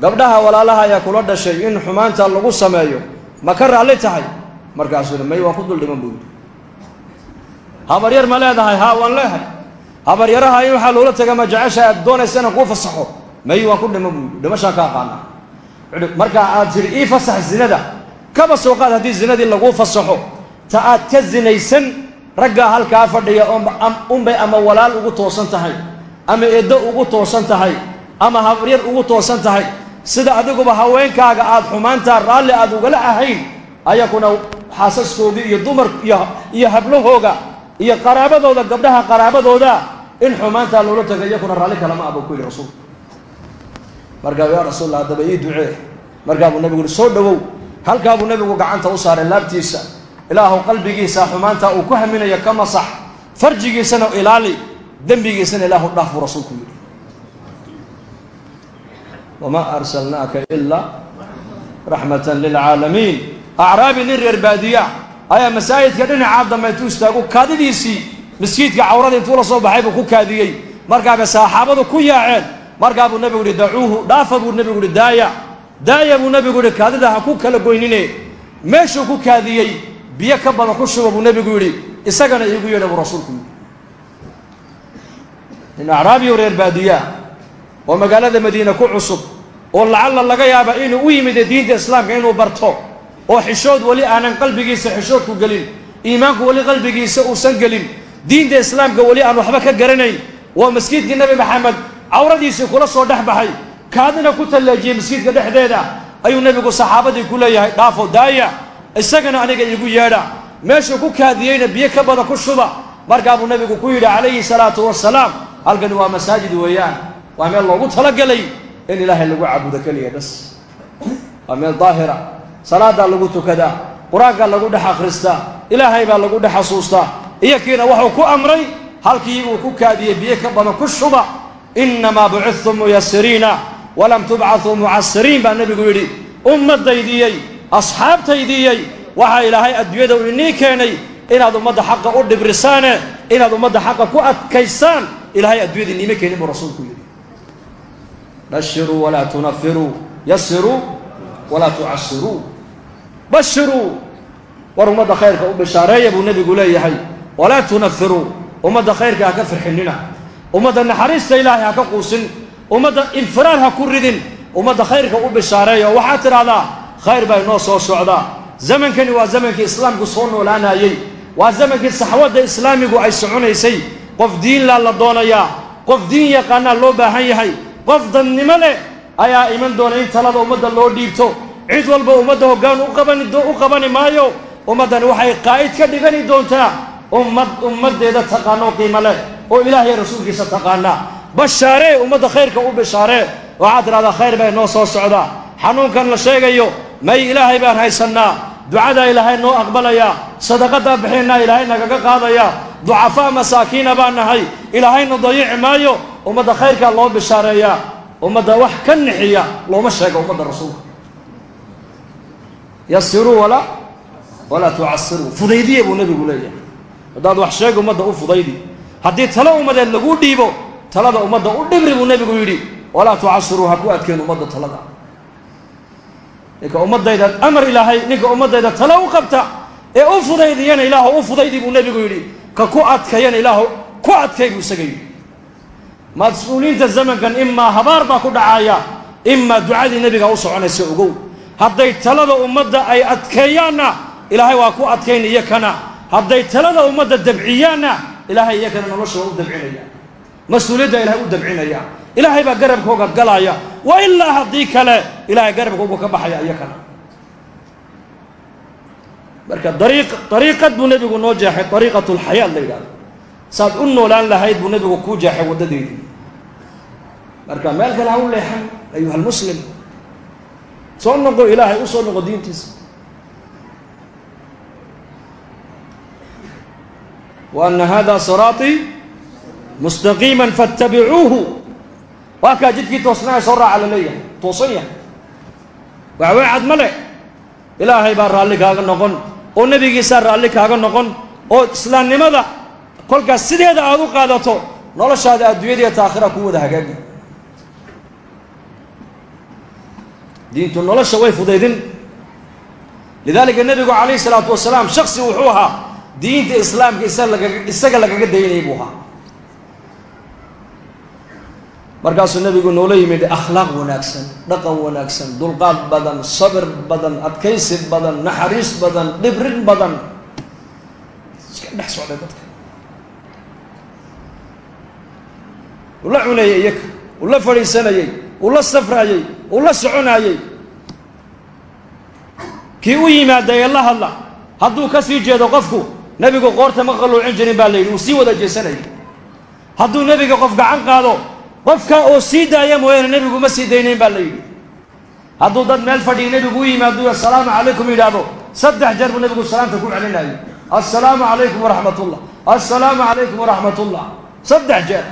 Gabdhaha walaalaha ayaa kula dhashay in xumaanta lagu sameeyo. Ma ka raalli tahay? Markaasuu may waan ku dul buu yidhi. Habaryar ma leedahay? Haa waan leehay. Habaryaraha in waxaa loola taga ma jecesha aad doonaysa inaan kuu fasaxo. May waan ku dhiman buu yidhi. Dhimashaan ka aqaanaa. Markaa aad tidhi ii fasax zinada kaba soo qaad haddii zinadii laguu fasaxo? Ta aad ka zinaysan raggaa halkaa fadhiya unbay ama walaal ugu toosan tahay ama eeddo ugu toosan tahay ama habaryar ugu toosan tahay sida adiguba haweenkaaga aad xumaantaa raalli aad ugala ahayn ayakuna xaasaskoodii iyo dumar iyo hablahooga iyo qaraabadooda gabdhaha qaraabadooda in xumaantaa loola taga iyakuna raalli kalama abuu ku yidhi rasuulku markaa yaa rasuul allah haddaba ii ducee. Markaa buu nabigu yihi soo dhawow halkaa buu nabigu gacanta u saaray laabtiisa. Ilaahu qalbigiisa xumaantaa uu ku haminayo ka masax farjigiisana ilaali dembigiisana ilaahu dhaaf buu rasuulku yidhi. Wamaa arsalnaaka ilaa raxmatan lilcaalamiin acraabi nin reer baadiya ayaa masaajidka dhinacaa dambe intuu istaagu kaadidiisii miskiidka cawrada intuu la soo baxay buu ku kaadiyey. Markaabay saxaabadu ku yaaceen markaa buu nebigu yihi dacuuhu dhaafa buu nebigu yihi daaya daaya buu nebigu yihi kaadida ha ku kala goynine. Meeshuu ku kaadiyey biyo ka badan ku shuba buu nebigu yidhi isagana iigu yeedha buu rasuulku yidhi. Nin acraabiyo reer baadiyaa oo magaalada madiine ku cusub oo lacalla laga yaaba inuu u yimid diinta islaamka inuu barto oo xishood weli aanan qalbigiisa xishoodku gelin iimaanku weli qalbigiisa uusan gelin diinta islaamka weli aan waxba ka garanayn waa maskiidkii nebi maxamed cawradiisii kula soo dhex baxay kaadina ku talleejiyey maskiidka dhexdeeda ayuu nebigu saxaabadii ku leeyahay dhaafo daaya isagana aniga iigu yeedha. Meeshuu ku kaadiyeyna biyo ka badan ku shuba. Markaa buu nebigu ku yidhi calayhi salaatu wasalaam halkani waa masaajid weeyaan. Waa meel loogu talagelay in ilaahay lagu caabudo keliya bas waa meel daahira. Salaadaa lagu tukadaa qur'aankaa lagu dhex akhristaa ilaahay baa lagu dhex xasuustaa iyakiina wuxuu ku amray halkii uu ku kaadiyey biyo ka badan ku shuba. Innamaa bucidtum muyasiriina walam tubcatuu mucasiriin baa nebigu yidhi ummaddaydiyey asxaabtaydiiyey waxaa ilaahay adduunyada u inii keenay inaad ummadda xaqa u dhibrisaane inaad ummadda xaqa ku adkaysaan ilaahay adduunyada iniima keenin buu rasuulku yidhi. Bashiruu walaa tunafiruu yasiruu walaa tucasiruu bashiruu war ummadda khayrka u bishaareeya buu nebigu leeyahay. Walaa tunafiruu ummadda khayrka ha ka firxinina ummadda naxariista ilaahay ha ka quusin ummadda infiraar ha ku ridin ummadda khayrka u bishaareeya oo waxaad tidhahdaa khayr baa inoo soo socdaa zamankani waa zamankii islaamku soo noolaanayey. Waa zamankii saxwadda islaamigu ay soconaysay. Qof diin laa la doonayaa qof diin yaqaanaa loo baahan yahay. Qof dadnimo leh ayaa iman doona in talada ummadda loo dhiibto. Cid walba ummadda hoggaan u qabani maayo. Ummaddani waxay qaa'id ka dhigani doontaa. Ummad ummaddeeda taqaanoo qiimo leh. Oo ilaahay rasuulkiisa taqaana bashaaree ummadda khayrka u bishaaree waxaad tidhahdaa khayr baa inoo soo socdaa. Xanuunkan la sheegayo may ilaahay baan haysannaa. Ducadaa ilaahay noo aqbalayaa sadaqadaa bixinaa ilaahay nagaga qaadayaa ducafaa masaakiina baan nahay ilaahayna dayici maayo ummadda khayrkaa loo bishaareeyaa. Ummadda wax ka nixiya looma sheego ummadda rasuulka. Yasiruu walaa walaa tucasiruu fudaydiya buu nebigu leeyahay. Haddaad wax sheega ummadda u fudaydi haddii talo ummadeed laguu dhiibo talada ummadda u dhibri buu nebigu yidhi walaa tucasiruu ha ku adkeen ummadda talada. Ninka ummaddayda amar ilaahay ninka ummaddayda talo u qabta ee u fudaydiyana ilaahu u fudaydi buu nebigu yidhi ka ku adkayana ilaahu ku adkay buu isaga yidhi. Mas'uuliyiinta zamankan imaa habaar baa ku dhacaya imaa ducadii nebiga u soconaysa ogow. Hadday talada ummadda ay adkeeyaanna ilaahay waa ku adkayn iyakana. Hadday talada ummadda dabciyaanna ilaahay iyakana nolosha waa u dabcinaya mas'uuliyadda ilahay u dabcinaya. Ilaahay baa garabkooga galaya. Wa ilaa haddii kale ilaahay garabkooga ka baxaya iyakana marka dariiq dariiqad buu nebigu noo jeexay dariiqat lxayaat la yidhahdo saad u noolaan lahayd buu nebigu kuu jeexay waddadeedii. Marka meel kale ha u leexan ayuha almuslim. Soo noqo ilaahay u soo noqo diintiisa. Wa ana hada siraaطii mustaqiima faاtabicuuhu waa kaa jidkii toosnaa soo raaca la leeyahay. Toosan yahay. Waxweecad ma leh. Ilaahay baa raalli kaaga noqon oo nebigiisaa raalli kaaga noqon oo islaamnimada kolkaas sideeda aad u qaadato noloshaada adduunyadiiyo taakhira ku wada hagaagi. Diintu nolosha way fudaydin. Lidaalika nebigu calayhi salaatu wasalaam shaksi wuxuu ahaa diinta islaamka isaga lagaga daynayay buu ahaa markaasuu nebigu noola yimid akhlaaq wanaagsan dhaqan wanaagsan dulqaad badan sabir badan adkaysi badan naxariis badan dhibrin badan. Iska dhex socday dadka. Uu la cunayey iyaka uu la fadhiisanayey uu la safraayey uu la kii u yimaada ee la hadla hadduu ka sii jeedo qofku nebigu qoorta ma qalluucin jirin baa la yidhi uu sii wada jeesanayay. Hadduu nebiga qof gacan qaado qofka oo sii daaya mooyaane nebigu ma sii daynayn baa la yidhi. Hadduu dad meel fadhiya nebigu u yimaado assalaamu calaykum yidhaahdo. Saddex jeer buu nebigu salaamta ku celinayo assalaamu calaykum waraxmat ullah assalaamu calaykum waraxmat ullah saddex jeer.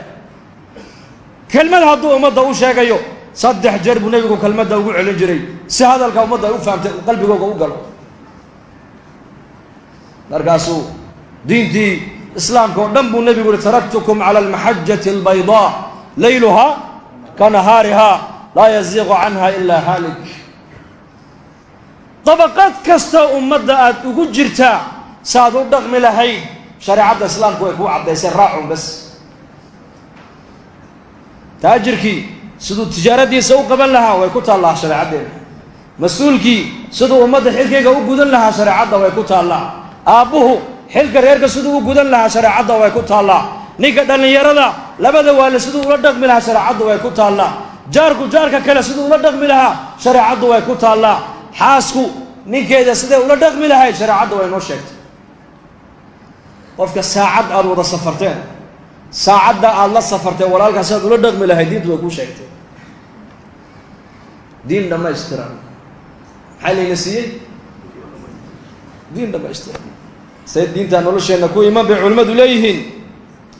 Kelmad hadduu ummadda u sheegayo saddex jeer buu nebigu kelmadda ugu celin jiray. Si hadalka ummadda ay u fahamtay qalbigooga u galo. Markaasuu diintii islaamka oo dhan buu nebigu uhi taraktukum cala almaxajati albaydaa layluhaa ka nahaarihaa laa yaziiqu canha ilaa haalik dabaqad kasta ummadda aad ugu jirtaa saaad u dhaqmi lahayd shareecadda islaamku way kuu caddaysay raacun bas taajirkii siduu tijaaradiisa u qaban lahaa way ku taallaa shareecaddeena mas'uulkii siduu ummadda xilkayga u gudan lahaa shareecadda way ku taallaa aabbuhu xilka reerka siduu u gudan lahaa shareecadda way ku taallaa ninka dhallinyarada labada waale siduu ula dhaqmi lahaa shareecaddu way ku taallaa jaarku jaarka kale siduu ula dhaqmi lahaa shareecaddu way ku taallaa xaasku ninkeeda siday ula dhaqmi lahayd shareecadda way noo sheegtay. Qofka saacad aada wada safarteen saacadda aada la safarteen walaalkaasi aad ula dhaqmi lahayd diintu way kuu sheegtay. Diin dhammaystiran. Maxaa layna siiyey? Diin dhammaystiran. Say diintaa nolosheenna ku iman bay culimmadu leeyihiin.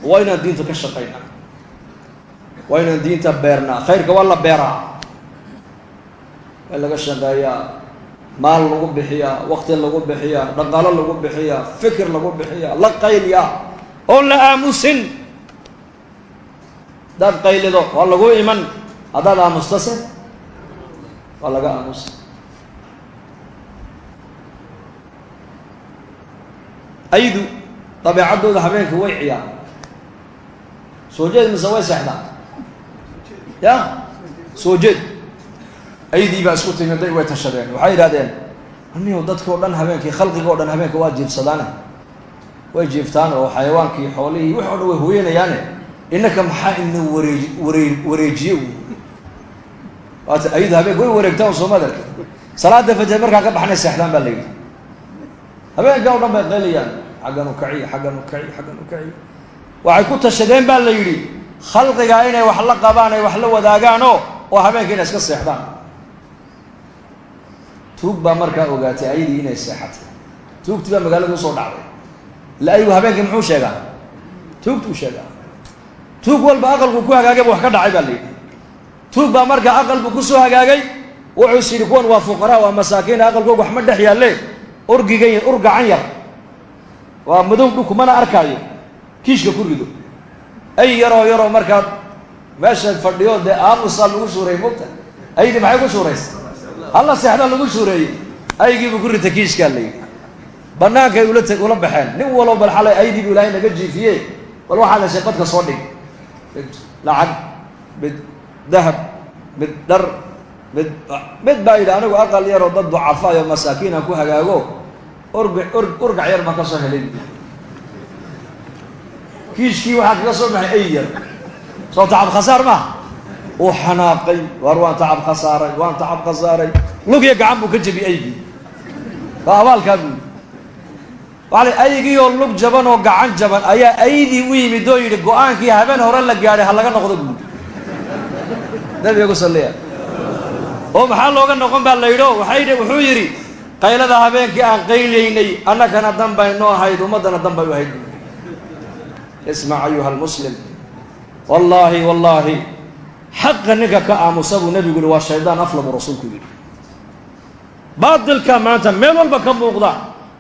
Waa inaan diinta ka shaqaynaa waa inaan diinta beernaa. Khayrka waa la beeraa. Waa laga shaqeeyaa. Maal lagu bixiyaa waqti lagu bixiyaa dhaqaalo lagu bixiyaa fikir lagu bixiyaa la qayliyaa. Oon la aamusin. Haddaad qaylido waa lagu iman. Haddaad aamustase? Waa laga aamusa aydu dabeecaddooda habeenka way ciyaan soo jeed mise way seexdaan ya soo jeed aydii isku timiday way tashadeen waxay yidhahdeen anigu dadka o dhan habeenkii khalqiga o dhan habeenka waa jiifsadaane way jiiftaan oo xayawaankii xoolihii wix o dhan way hooyanayaane innaka maxaa ina wareej waree wareejiye waata aydu habeenka way wareegtaan soo madarka salaada fajar markaa ka baxnay seexdaan baa la yidhi habeenka o dhan bay qaylayaan xaggan u kaciy xaggan u kaciy xaggan u kaciy waxay ku tashadeen baa la yidhi khalqigaa inay wax la qabaan ay wax la wadaagaan oo inay iska seexdaan. Tuug baa markaa ogaatay ayadii inay seexatay. Tuugti baa magaalada u soo dhacday. Ila aygu habeenkii muxuu sheegaa? Tuugtuu sheegaa. Tuug walba aqalku ku hagaagayba wax ka dhacay baa la yidhi. Tuug baa markaa aqalbu ku soo hagaagay wuxuu is yidhi kuwan waa fuqaraa waa masaakiin aqalkooga wax ma dhex yaalle? Urgigan ur gacan yar. Waa madow dhulku mana arkaayo. Kiishka ku rido ay yaroo yaroo markaa meesha fadhiyo dee aamusaa lagu suureeyey mogta aydii maxay ku suuraysa halla seexdaa lagu suureeyey. Aygiibu ku rita kiishkaa la yidhi. Bannaankay ula t ula baxeen. Nin walow bal xalay aydiibu ilaahay naga jiifiye bal waxaa la sheeqadka soo dhig. Mid lacag mid dahab mid dhar mid mid baa yidhi anigu aqal yaroo dad ducafaayo masaakiina ku hagaago. Org or urgac yar baan ka soo helay kiishkii waxaa kaga soo baxay ay yar. Soo tacab khasaar maaha? Uu xanaaqay waar waan tacab khasaaray waan tacab khasaaray. Lugya gacan buu ka jebi aygii. Waa abaalkaa buu waala aygii oo lug jaban oo gacan jaban ayaa aydii u yimid oo yidhi habeen hore la gaadhay ha laga noqdo buuli nabiga ku salliya oo maxaa looga noqon baa la yidhi? O wuxuu yidhi qaylada habeenkii aan qaylaynay annakana dan ahayd ummaddana dan u ahayd ismac ayuha almuslim wallaahi wallaahi xaqa ninka ka aamusa buu nebigu yihi waa shaydaan afla buu rasuulku yidhi baatilka maanta meel walba ka muuqda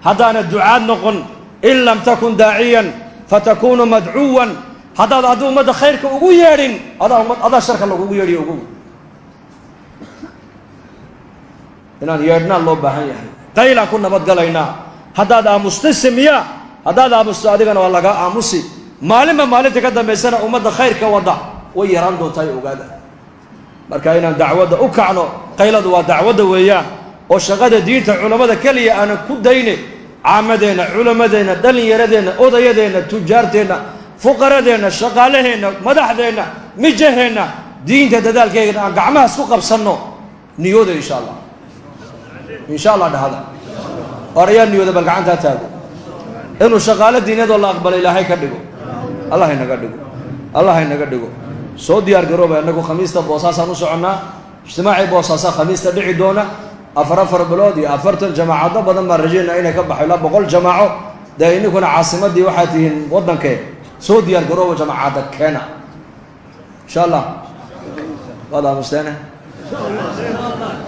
haddaana ducaad noqon in lam takun daaciyan fatakunu madcuwan haddaad haddii ummadda khayrka ugu yeedhin adaa ummad adaa sharka lagugu yeedhiyo ugu inaan yeedhnaan loo baahan yahay qaylaan ku nabadgalaynaa haddaad aamusta samiya haddaad aamusto adigana waa lagaa aamusi maalinba maalinta ka dambaysana ummadda khayrka wadda way yaraan doontaa ogaada. Marka inaan dacwadda u kacno qayladu waa dacwadda weeyaan oo shaqada diinta culammada keliya aanan ku dayne caamadeenna culammadeenna dhallinyaradeenna odayadeenna tujaarteenna fuqaradeenna shaqaalaheenna madaxdeenna mijaheenna diinta dadaalkeegana aan gacmahaas ku qabsanno niyooda insha allah insha allah dhahada or ayaa niyooda bal gacantaa taago. Inuu shaqaalo diinadoo la aqbalo ilaahay ka dhigo allah inaga dhigo. Allah inaga dhigo. Soo diyaar garooba inagu khamiista boosaasaan u soconnaa. Ijtimaacii boosaasaa khamiista dhici doona. Afar afar bilood iyo afartan jamaacado badan baan rajaynaa inay ka baxo ilaa boqol jamaaco. Dee ininkuna caasimadii waxaad tihiin waddankee soo diyaar garooba jamacadda keena. Insha allah. Waad aamusteene